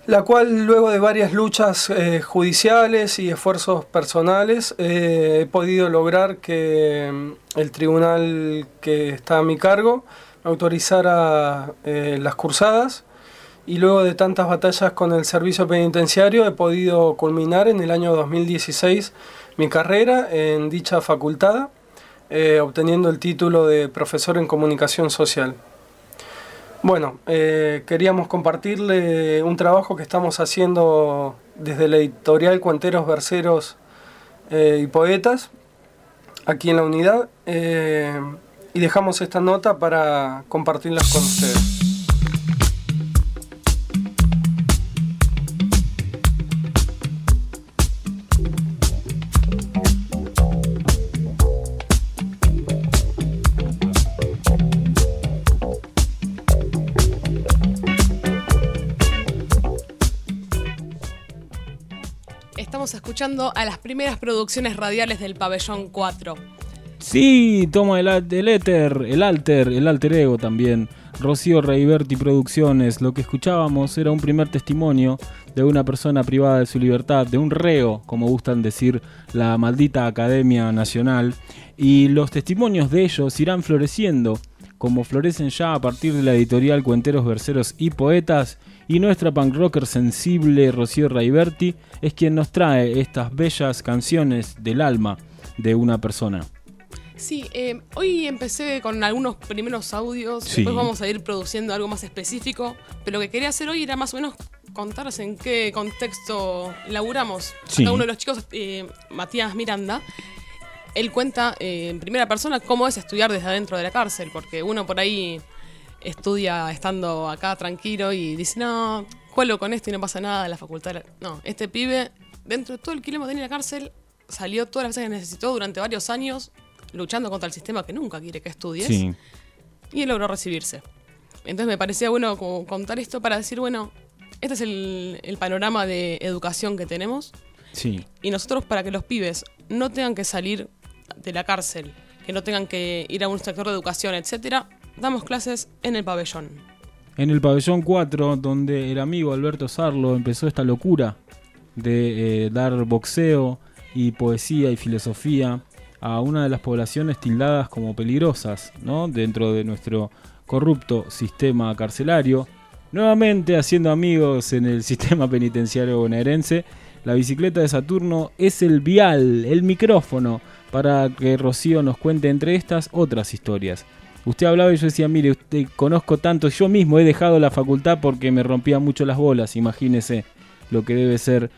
la cual luego de varias luchas eh, judiciales y esfuerzos personales eh, he podido lograr que mm, el tribunal que está a mi cargo autorizara eh, las cursadas y luego de tantas batallas con el servicio penitenciario he podido culminar en el año 2016 mi carrera en dicha facultad, eh, obteniendo el título de profesor en comunicación social. Bueno, eh, queríamos compartirle un trabajo que estamos haciendo desde la editorial Cuenteros, Verseros eh, y Poetas, aquí en la unidad, y dejamos esta nota para compartirlas con ustedes. Estamos escuchando a las primeras producciones radiales del Pabellón 4. Sí, toma el, el éter, el alter, el alter ego también. Rocío Reiberti Producciones. Lo que escuchábamos era un primer testimonio de una persona privada de su libertad, de un reo, como gustan decir la maldita Academia Nacional. Y los testimonios de ellos irán floreciendo, como florecen ya a partir de la editorial Cuenteros, Verseros y Poetas. Y nuestra punk rocker sensible Rocío Raiberti es quien nos trae estas bellas canciones del alma de una persona. Sí, eh, hoy empecé con algunos primeros audios, Sí. después vamos a ir produciendo algo más específico, pero lo que quería hacer hoy era más o menos contaros en qué contexto laburamos. Sí. Uno de los chicos, eh, Matías Miranda, él cuenta eh, en primera persona cómo es estudiar desde adentro de la cárcel, porque uno por ahí estudia estando acá tranquilo y dice, no, juego con esto y no pasa nada en la facultad. No, este pibe, dentro de todo el quilombo en la cárcel, salió todas las veces que necesitó durante varios años luchando contra el sistema que nunca quiere que estudies Sí. y él logró recibirse. Entonces me parecía bueno como contar esto para decir, bueno, este es el, el panorama de educación que tenemos Sí. y nosotros para que los pibes no tengan que salir de la cárcel, que no tengan que ir a un sector de educación, etcétera, damos clases en el pabellón. En el pabellón 4, donde el amigo Alberto Sarlo empezó esta locura de eh, dar boxeo y poesía y filosofía a una de las poblaciones tildadas como peligrosas, ¿no? Dentro de nuestro corrupto sistema carcelario. Nuevamente haciendo amigos en el (laughs) sistema penitenciario bonaerense, la bicicleta de Saturno es el vial, el micrófono, para que Rocío nos cuente entre estas otras historias. Usted hablaba y yo decía, mire, usted conozco tanto, yo mismo he dejado la facultad porque me rompía mucho las bolas, imagínese lo que debe ser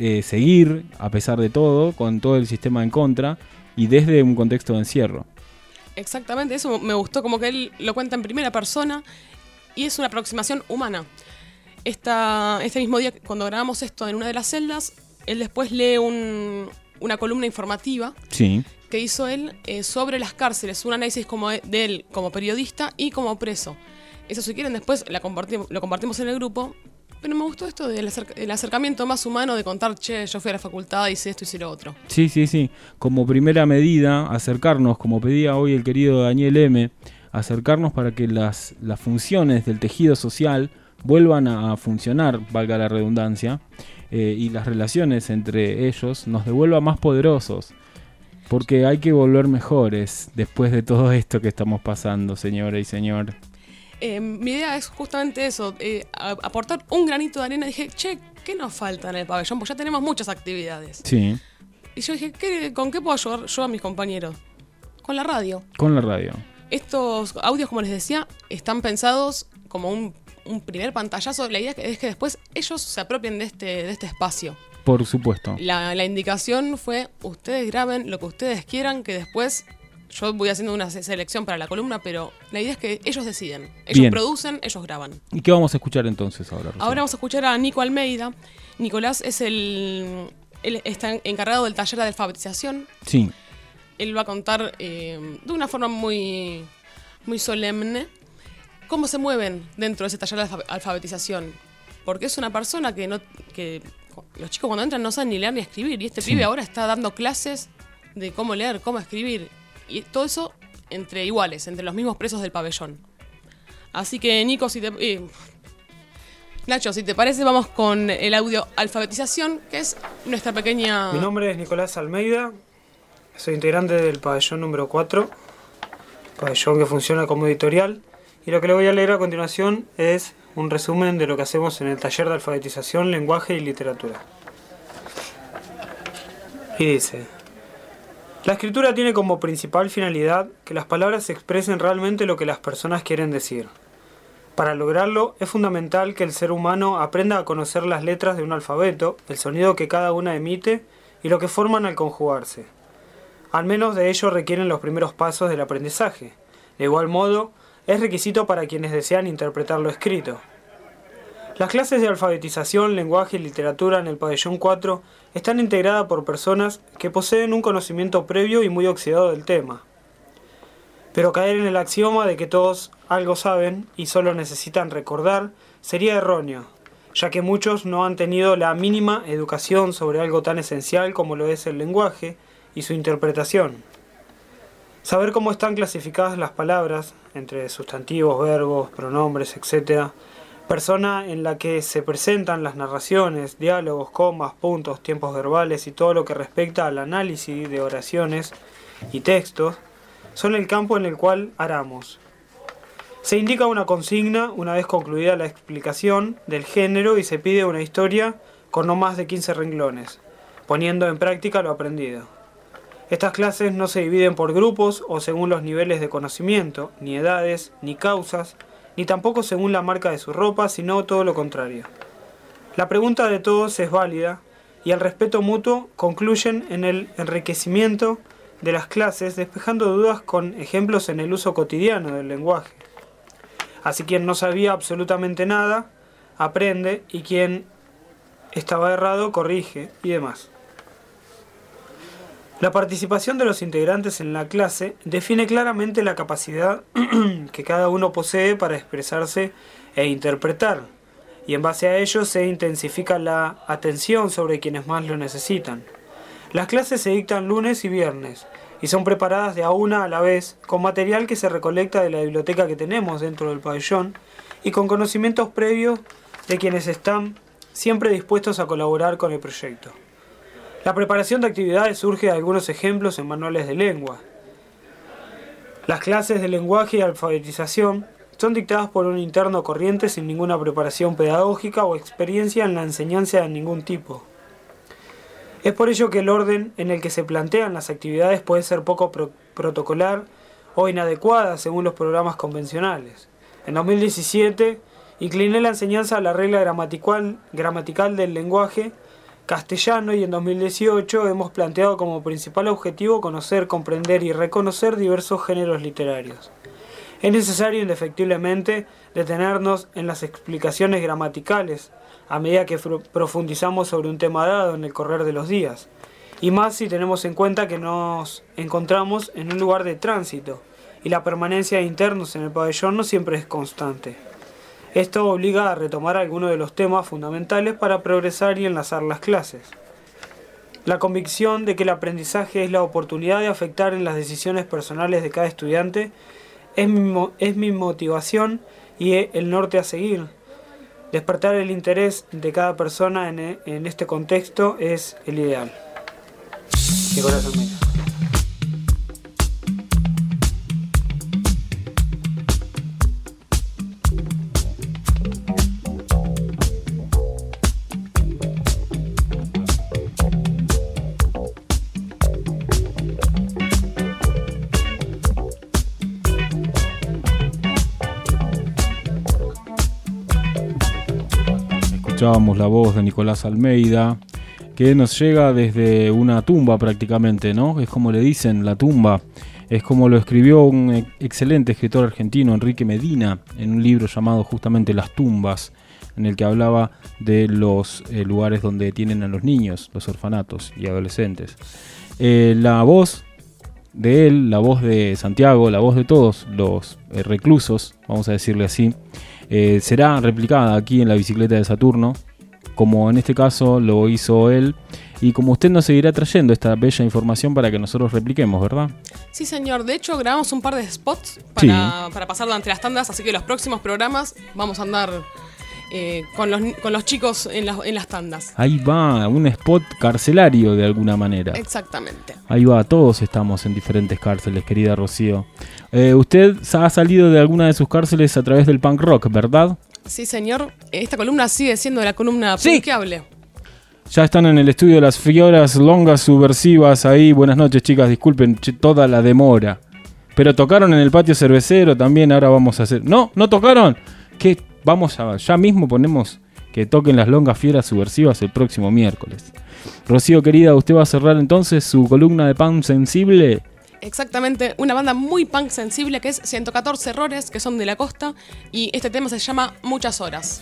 eh, seguir, a pesar de todo, con todo el sistema en contra y desde un contexto de encierro. Exactamente, eso me gustó, como que él lo cuenta en primera persona y es una aproximación humana. Esta, este mismo día, cuando grabamos esto en una de las celdas, él después lee un- una columna informativa Sí. que hizo él eh, sobre las cárceles, un análisis como de de él como periodista y como preso. Eso si quieren después la compartimos, lo compartimos en el grupo, pero me gustó esto del el acercamiento más humano de contar, che, yo fui a la facultad, hice esto, hice lo otro. Sí, sí, sí. Como primera medida, acercarnos, como pedía hoy el querido Daniel M., acercarnos para que las, las funciones del tejido social vuelvan a, funcionar, valga la redundancia, eh, y las relaciones entre ellos nos devuelvan más poderosos. Porque hay que volver mejores después de todo esto que estamos pasando, señora y señor. Eh, mi idea es justamente eso, eh, aportar un granito de arena. Dije, che, ¿qué nos falta en el pabellón? Pues ya tenemos muchas actividades. Sí, Y yo dije, ¿qué- ¿con qué puedo ayudar yo a mis compañeros? Con la radio. con la radio. Estos audios, como les decía, están pensados como un, un primer pantallazo. La idea es que después ellos se apropien de este, de este espacio. Por supuesto. La, la indicación fue, ustedes graben lo que ustedes quieran, que después yo voy haciendo una se- selección para la columna, pero la idea es que ellos deciden. Ellos Bien. producen, ellos graban. ¿Y qué vamos a escuchar entonces ahora? Ahora vamos a escuchar a Nico Almeida. Nicolás es el... Él está encargado del taller de alfabetización. Sí, Él va a contar eh, de una forma muy, muy solemne cómo se mueven dentro de ese taller de alfa- alfabetización. Porque es una persona que no que los chicos cuando entran no saben ni leer ni escribir. Y este Sí. pibe ahora está dando clases de cómo leer, cómo escribir. Y todo eso entre iguales, entre los mismos presos del pabellón. Así que, Nico, si te. Nacho, si te parece, vamos con el audio alfabetización, que es nuestra pequeña. Mi nombre es Nicolás Almeida, soy integrante del pabellón número 4, pabellón que funciona como editorial, y lo que le voy a leer a continuación es un resumen de lo que hacemos en el taller de alfabetización, lenguaje y literatura. Y dice, la escritura tiene como principal finalidad que las palabras expresen realmente lo que las personas quieren decir. Para lograrlo es fundamental que el ser humano aprenda a conocer las letras de un alfabeto, el sonido que cada una emite y lo que forman al conjugarse. Al menos de ello requieren los primeros pasos del aprendizaje. De igual modo, es requisito para quienes desean interpretar lo escrito. Las clases de alfabetización, lenguaje y literatura en el pabellón 4 están integradas por personas que poseen un conocimiento previo y muy oxidado del tema. Pero caer en el axioma de que todos algo saben y solo necesitan recordar sería erróneo, ya que muchos no han tenido la mínima educación sobre algo tan esencial como lo es el lenguaje y su interpretación. Saber cómo están clasificadas las palabras, entre sustantivos, verbos, pronombres, etc., persona en la que se presentan las narraciones, diálogos, comas, puntos, tiempos verbales y todo lo que respecta al análisis de oraciones y textos, son el campo en el cual aramos. Se indica una consigna una vez concluida la explicación del género y se pide una historia con no más de 15 renglones, poniendo en práctica lo aprendido. Estas clases no se dividen por grupos o según los niveles de conocimiento, ni edades, ni causas, ni tampoco según la marca de su ropa, sino todo lo contrario. La pregunta de todos es válida y el respeto mutuo concluyen en el enriquecimiento de las clases, despejando dudas con ejemplos en el uso cotidiano del lenguaje. Así quien no sabía absolutamente nada, aprende y quien estaba errado, corrige y demás. La participación de los integrantes en la clase define claramente la capacidad (clears throat) que cada uno posee para expresarse e interpretar, y en base a ello se intensifica la atención sobre quienes más lo necesitan. Las clases se dictan lunes y viernes, y son preparadas de a una a la vez con material que se recolecta de la biblioteca que tenemos dentro del pabellón y con conocimientos previos de quienes están siempre dispuestos a colaborar con el proyecto. La preparación de actividades surge de algunos ejemplos en manuales de lengua. Las clases de lenguaje y alfabetización son dictadas por un interno corriente sin ninguna preparación pedagógica o experiencia en la enseñanza de ningún tipo. Es por ello que el orden en el que se plantean las actividades puede ser poco pro- protocolar o inadecuada según los programas convencionales. En 2017 incliné la enseñanza a la regla gramatical, gramatical del lenguaje castellano y en 2018 hemos planteado como principal objetivo conocer, comprender y reconocer diversos géneros literarios. Es necesario indefectiblemente detenernos en las explicaciones gramaticales a medida que profundizamos sobre un tema dado en el correr de los días, y más si tenemos en cuenta que nos encontramos en un lugar de tránsito y la permanencia de internos en el pabellón no siempre es constante. Esto obliga a retomar algunos de los temas fundamentales para progresar y enlazar las clases. La convicción de que el aprendizaje es la oportunidad de afectar en las decisiones personales de cada estudiante es mi, motivación y e- el norte a seguir. Despertar el interés de cada persona en, e- este contexto es el ideal. Nicolás Almeida. Escuchábamos la voz de Nicolás Almeida, que nos llega desde una tumba prácticamente, ¿no? Es como le dicen, la tumba. Es como lo escribió un excelente escritor argentino, Enrique Medina, en un libro llamado justamente Las tumbas, en el que hablaba de los eh, lugares donde tienen a los niños, los orfanatos y adolescentes. Eh, la voz de él, la voz de Santiago, la voz de todos los eh, reclusos, vamos a decirle así, eh, será replicada aquí en la bicicleta de Saturno, como en este caso lo hizo él, y como usted nos seguirá trayendo esta bella información para que nosotros repliquemos, ¿verdad? Sí, señor. De hecho, grabamos un par de spots para, para pasar durante las tandas, así que los próximos programas vamos a andar eh, con, los, con los chicos en, las- en las tandas. Ahí va, un spot carcelario de alguna manera. Exactamente. Ahí va, todos estamos en diferentes cárceles, querida Rocío. Eh, usted ha salido de alguna de sus cárceles a través del punk rock, ¿verdad? Sí, señor. Esta columna sigue siendo la columna punkeable. Ya están en el estudio las fioras longas subversivas ahí. Buenas noches, chicas. Disculpen toda la demora. Pero tocaron en el patio cervecero también. Ahora vamos a hacer. No, no tocaron. Que vamos a. Ya mismo ponemos que toquen las longas fieras subversivas el próximo miércoles. Rocío, querida, usted va a cerrar entonces su columna de pan sensible. Exactamente, una banda muy punk sensible que es 114 Errores, que son de la costa, y este tema se llama Muchas Horas.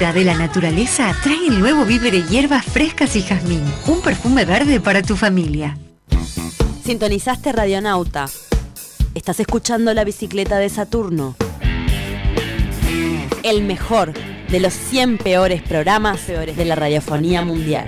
De la naturaleza trae el nuevo víver hierbas frescas y jazmín, un perfume verde para tu familia. Sintonizaste Radionauta. Estás escuchando la bicicleta de Saturno. El mejor de los 100 peores programas peores de la radiofonía mundial.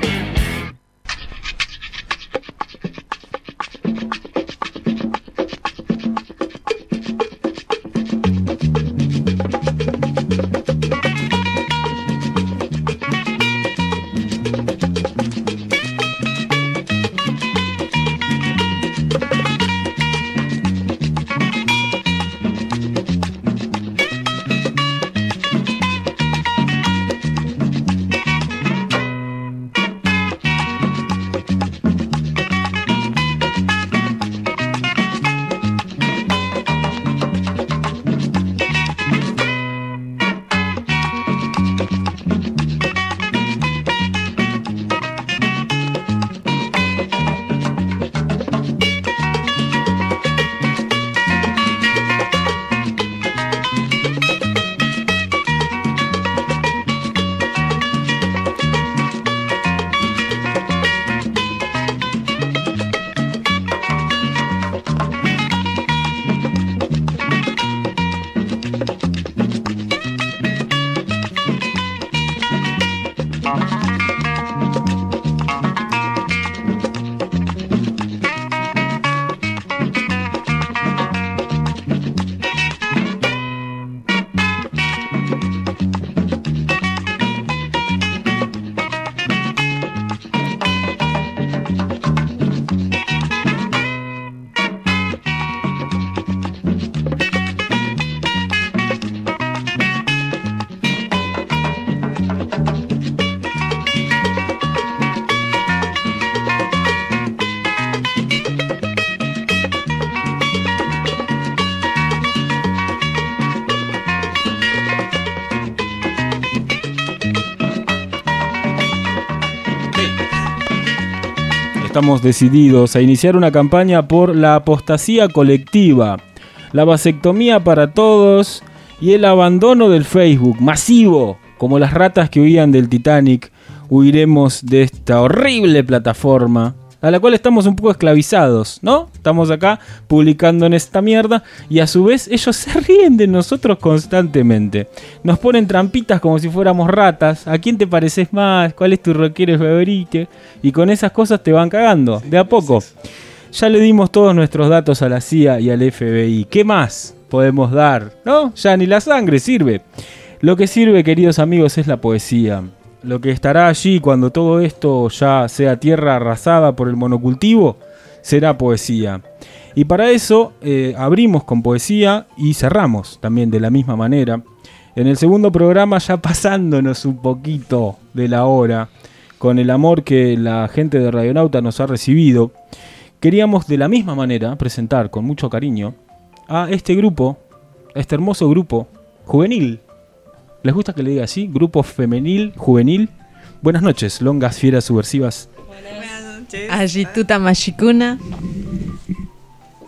Estamos decididos a iniciar una campaña por la apostasía colectiva, la vasectomía para todos y el abandono del Facebook masivo, como las ratas que huían del Titanic, huiremos de esta horrible plataforma a la cual estamos un poco esclavizados, ¿no? Estamos acá publicando en esta mierda y a su vez ellos (laughs) se ríen de nosotros constantemente. Nos ponen trampitas como si fuéramos ratas. ¿A quién te pareces más? ¿Cuál es tu rockero favorito? Y con esas cosas te van cagando, de a poco. Ya le dimos todos nuestros datos a la CIA y al FBI. ¿Qué más podemos dar? ¿No? Ya ni la sangre sirve. Lo que sirve, queridos amigos, es la poesía. Lo que estará allí cuando todo esto ya sea tierra arrasada por el monocultivo, será poesía. Y para eso eh, abrimos con poesía y cerramos también de la misma manera. En el segundo programa ya pasándonos un poquito de la hora, con el amor que la gente de Radionauta nos ha recibido, queríamos de la misma manera presentar con mucho cariño a este grupo, a este hermoso grupo juvenil. ¿Les gusta que le diga así? Grupo femenil, juvenil. Buenas noches, longas fieras subversivas. Agituta Mashikuna.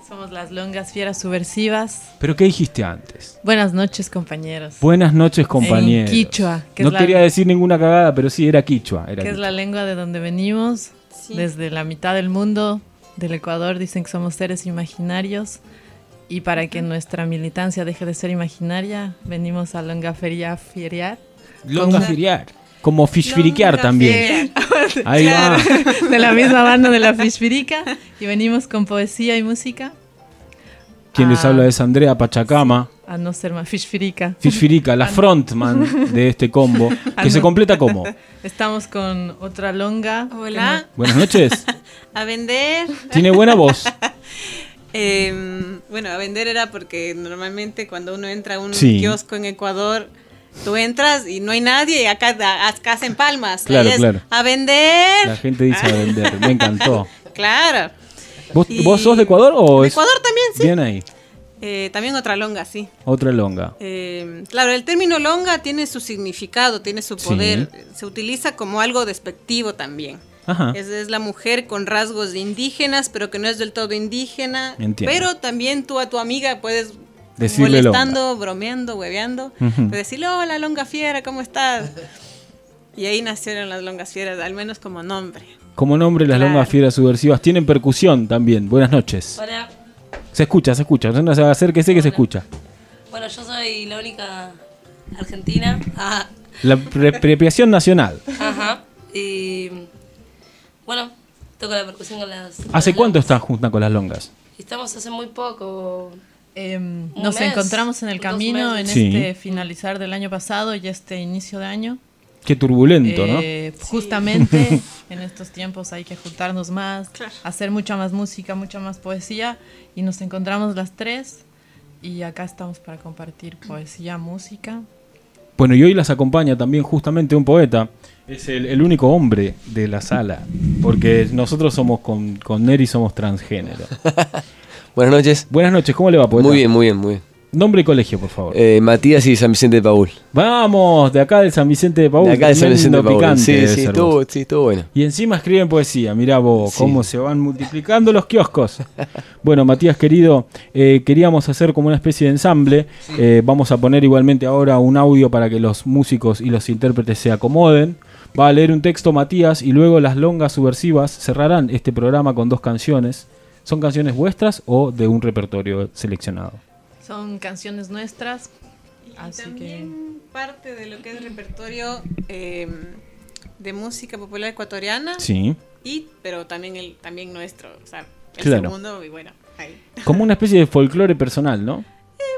Somos las longas fieras subversivas. ¿Pero qué dijiste antes? Buenas noches, compañeros. Buenas noches, compañeros. En quichua, que no es la- quería decir ninguna cagada, pero sí, era quichua. Era Que es la lengua de donde venimos. Desde la mitad del mundo, del Ecuador, dicen que somos seres imaginarios. Y para que nuestra militancia deje de ser imaginaria, venimos a Longa Feria Feriar. Longa Con- firiar. Como fishfiriquear también. Ahí va. De la misma banda de la Fishfirica. Y venimos con poesía y música. Quien les Ah. habla es Andrea Pachacama. A no ser más Fishfirica. Fishfirica, la (laughs) frontman de este combo, (laughs) que se completa como. Estamos con otra longa. Hola. Buenas noches. (laughs) A vender. Tiene buena voz. Em, bueno, a vender era porque normalmente cuando uno entra a un Sí. kiosco en Ecuador, tú entras y no hay nadie y acá, acá hacen palmas. Claro, es, claro. A vender. La gente dice a vender. Me encantó. (laughs) Claro. ¿Vos, Y- vos sos de Ecuador o De es- Ecuador también, sí. Bien ahí. Eh, también otra longa, sí. Otra longa. Eh, claro, el término longa tiene su significado, tiene su Sí. poder. Se utiliza como algo despectivo también. Ajá. Es, es la mujer con rasgos de indígenas, pero que no es del todo indígena. Entiendo. Pero también tú a tu amiga puedes Decirle molestando, bromeando, hueveando, Ujú. de decirle, hola longa fiera, ¿cómo estás? Y ahí nacieron las longas fieras, al menos como nombre. Como nombre, las Claro. longas fieras subversivas tienen percusión también. Buenas noches. Hola. Se escucha, se escucha. No se acérquese que se escucha. Bueno, yo soy la única argentina. Ah, La pre- apropiación nacional. Ajá. Y bueno, toco la percusión con las. con ¿Hace las cuánto longas. estás junta con las longas? Estamos hace muy poco. un Nos mes, encontramos en el camino en. Sí. este finalizar del año pasado y este inicio de año. Qué turbulento, ¿no? Eh, Justamente (laughs) en estos tiempos hay que juntarnos más, hacer mucha más música, mucha más poesía y nos encontramos las tres y acá estamos para compartir poesía, música. Bueno, y hoy las acompaña también justamente un poeta. Es el, el único hombre de la sala. Porque nosotros somos con, con Neri somos transgénero. (laughs) Buenas noches. Buenas noches, ¿cómo le va, poeta? Muy bien, muy bien, muy bien. Nombre y colegio, por favor. Eh, Matías y San Vicente de Paul. Vamos, de acá del San Vicente de Paúl. De acá de San Vicente de Paúl. picante Sí, sí, vos. sí, estuvo bueno. Y encima escriben poesía, mirá vos, Sí. cómo se van multiplicando los kioscos. (laughs) bueno, Matías querido, eh, queríamos hacer como una especie de ensamble. Eh, vamos a poner igualmente ahora un audio para que los músicos y los intérpretes se acomoden. Va a leer un texto Matías y luego las longas subversivas cerrarán este programa con dos canciones. ¿Son canciones vuestras o de un repertorio seleccionado? Son canciones nuestras, así que Parte de lo que es repertorio eh, de música popular ecuatoriana. Sí. Y, pero también el también nuestro, o sea, el Claro. segundo y bueno, ahí. Como una especie de folclore personal, ¿no?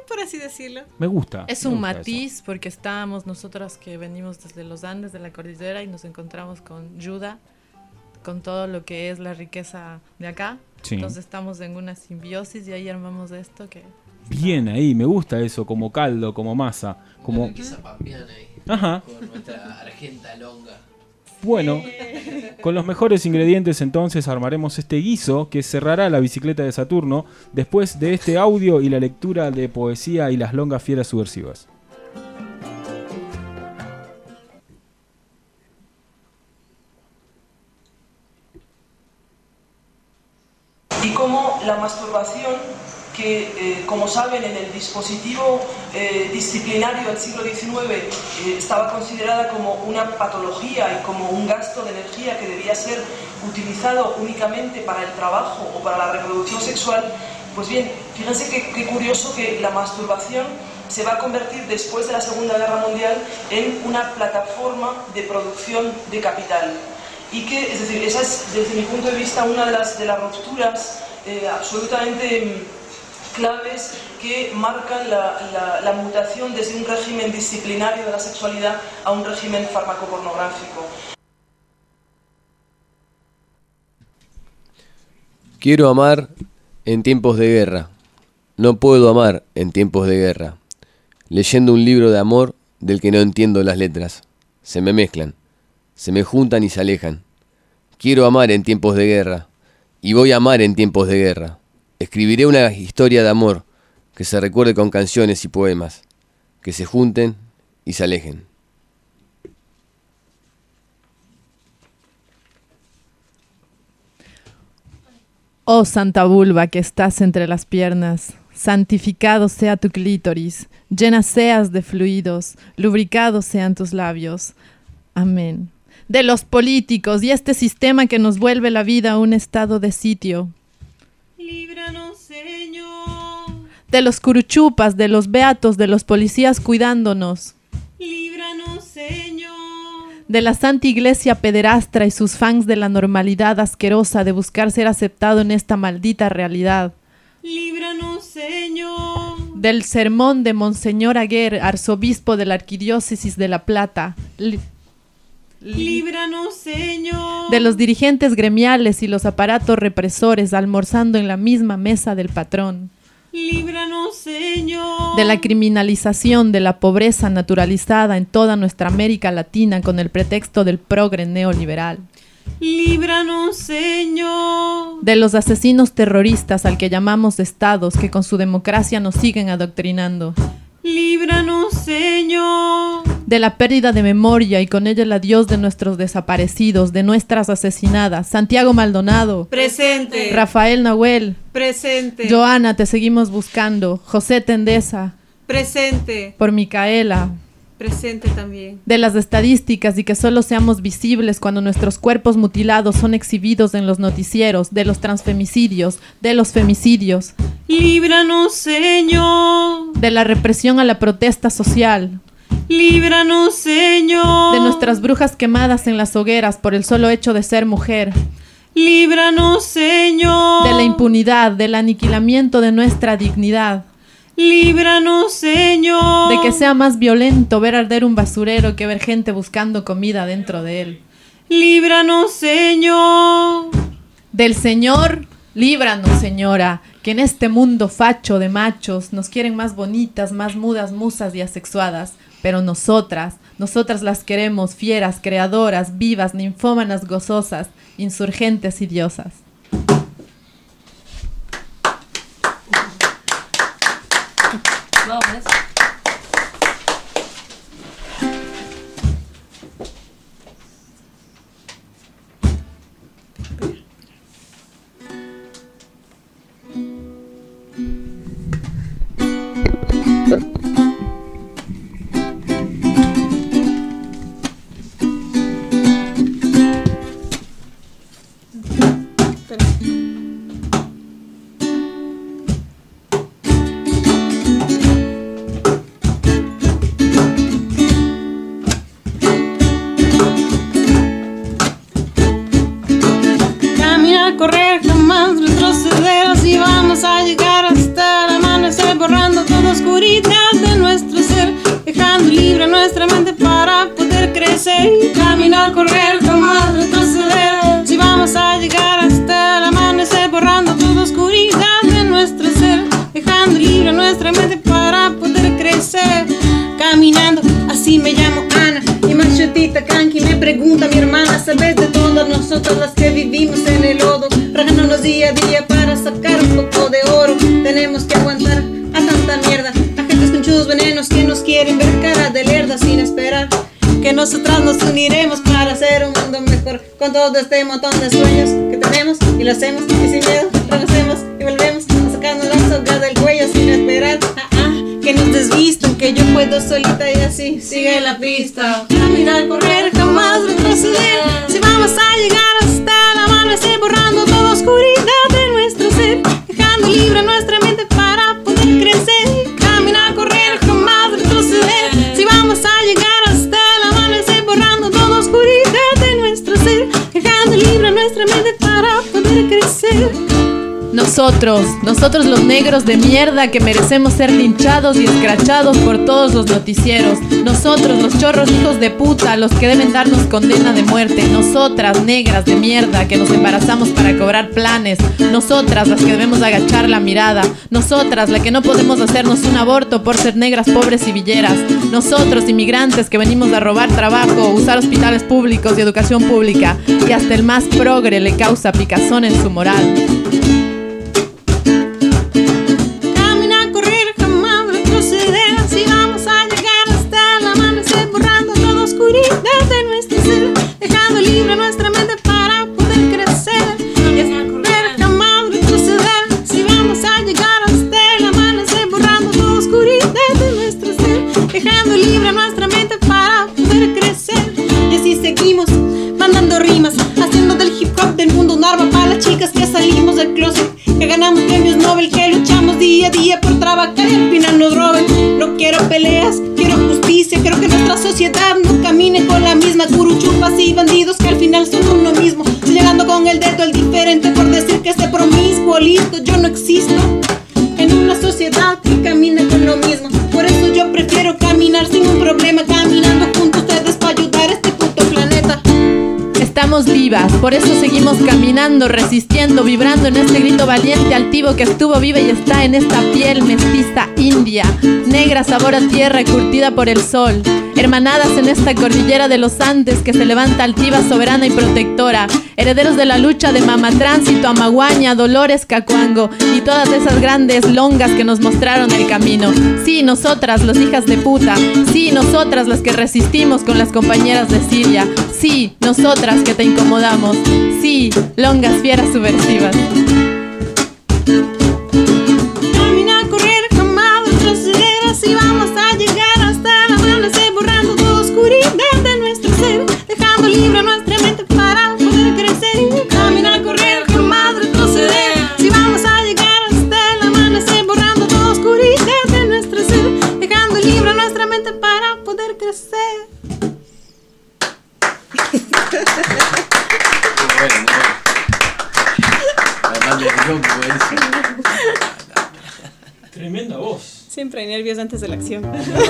Por así decirlo. Me gusta. Es me un gusta eso. matiz porque estábamos nosotras que venimos desde los Andes de la cordillera y nos encontramos con Yuda, con todo lo que es la riqueza de acá. Sí. Entonces estamos en una simbiosis y ahí armamos esto que Bien ahí, me gusta eso, como caldo, como masa, como... riqueza pampeana ahí. Ajá. Con nuestra argenta longa. Bueno, con los mejores ingredientes entonces armaremos este guiso que cerrará la bicicleta de Saturno después de este audio y la lectura de poesía y las longas fieras subversivas. y como la masturbación, que eh, como saben en el dispositivo eh, disciplinario del siglo XIX eh, estaba considerada como una patología y como un gasto de energía que debía ser utilizado únicamente para el trabajo o para la reproducción sexual, pues bien, fíjense qué, curioso que la masturbación se va a convertir después de la Segunda Guerra Mundial en una plataforma de producción de capital. Y que, es decir, esa es desde mi punto de vista una de las, de las rupturas absolutamente claves que marcan la, la- la mutación desde un régimen disciplinario de la sexualidad a un régimen farmacopornográfico. Quiero amar en tiempos de guerra. No puedo amar en tiempos de guerra. Leyendo un libro de amor del que no entiendo las letras. Se me mezclan. Se me juntan y se alejan. Quiero amar en tiempos de guerra. Y voy a amar en tiempos de guerra. Escribiré una historia de amor que se recuerde con canciones y poemas. Que se junten y se alejen. Oh Santa Vulva que estás entre las piernas, santificado sea tu clítoris, llena seas de fluidos, lubricados sean tus labios. Amén. De los políticos y este sistema que nos vuelve la vida un estado de sitio. Líbranos, Señor. De los curuchupas, de los beatos, de los policías cuidándonos. Líbranos, Señor. De la Santa Iglesia pederastra y sus fans de la normalidad asquerosa de buscar ser aceptado en esta maldita realidad. Líbranos, Señor. Del sermón de Monseñor Aguer, arzobispo de la Arquidiócesis de La Plata. Li- Líbranos, Señor. de los dirigentes gremiales y los aparatos represores almorzando en la misma mesa del patrón. Líbranos, Señor. De la criminalización de la pobreza naturalizada en toda nuestra América Latina con el pretexto del progre neoliberal. Líbranos, Señor. De los asesinos terroristas al que llamamos estados que con su democracia nos siguen adoctrinando. Líbranos, Señor. De la pérdida de memoria y con ella el adiós de nuestros desaparecidos, de nuestras asesinadas. Santiago Maldonado. Presente. Rafael Nahuel. Presente. Joana, te seguimos buscando. José Tendesa. Presente. Por Micaela. Presente también. De las estadísticas y que solo seamos visibles cuando nuestros cuerpos mutilados son exhibidos en los noticieros, de los transfemicidios, de los femicidios, Líbranos, Señor. de la represión a la protesta social, Líbranos, Señor. De nuestras brujas quemadas en las hogueras por el solo hecho de ser mujer. Líbranos, Señor. De la impunidad, del aniquilamiento de nuestra dignidad. Líbranos, Señor. De que sea más violento ver arder un basurero que ver gente buscando comida dentro de él. Líbranos, Señor. Del Señor, líbranos, Señora, que en este mundo facho de machos nos quieren más bonitas, más mudas, musas y asexuadas. Pero nosotras, nosotras las queremos fieras, creadoras, vivas, ninfómanas, gozosas, insurgentes y diosas. Negros de mierda que merecemos ser linchados y escrachados por todos los noticieros. Nosotros, los chorros hijos de puta, los que deben darnos condena de muerte. Nosotras, negras de mierda, que nos embarazamos para cobrar planes. Nosotras, las que debemos agachar la mirada. Nosotras, la que no podemos hacernos un aborto por ser negras, pobres y villeras. Nosotros, inmigrantes que venimos a robar trabajo, usar hospitales públicos y educación pública. Y hasta el más progre le causa picazón en su moral. Estamos vivas, por eso seguimos caminando, resistiendo, vibrando en este grito valiente, altivo que estuvo viva y está en esta piel mestiza india, negra sabor a tierra curtida por el sol, hermanadas en esta cordillera de los Andes que se levanta altiva, soberana y protectora, herederos de la lucha de Mama Tránsito, Amaguaña, Dolores, Cacuango y todas esas grandes longas que nos mostraron el camino. Sí, nosotras, las hijas de puta, sí, nosotras las que resistimos con las compañeras de Siria, sí, nosotras que te incomodamos, sí, longas fieras subversivas. Antes de la acción. (laughs)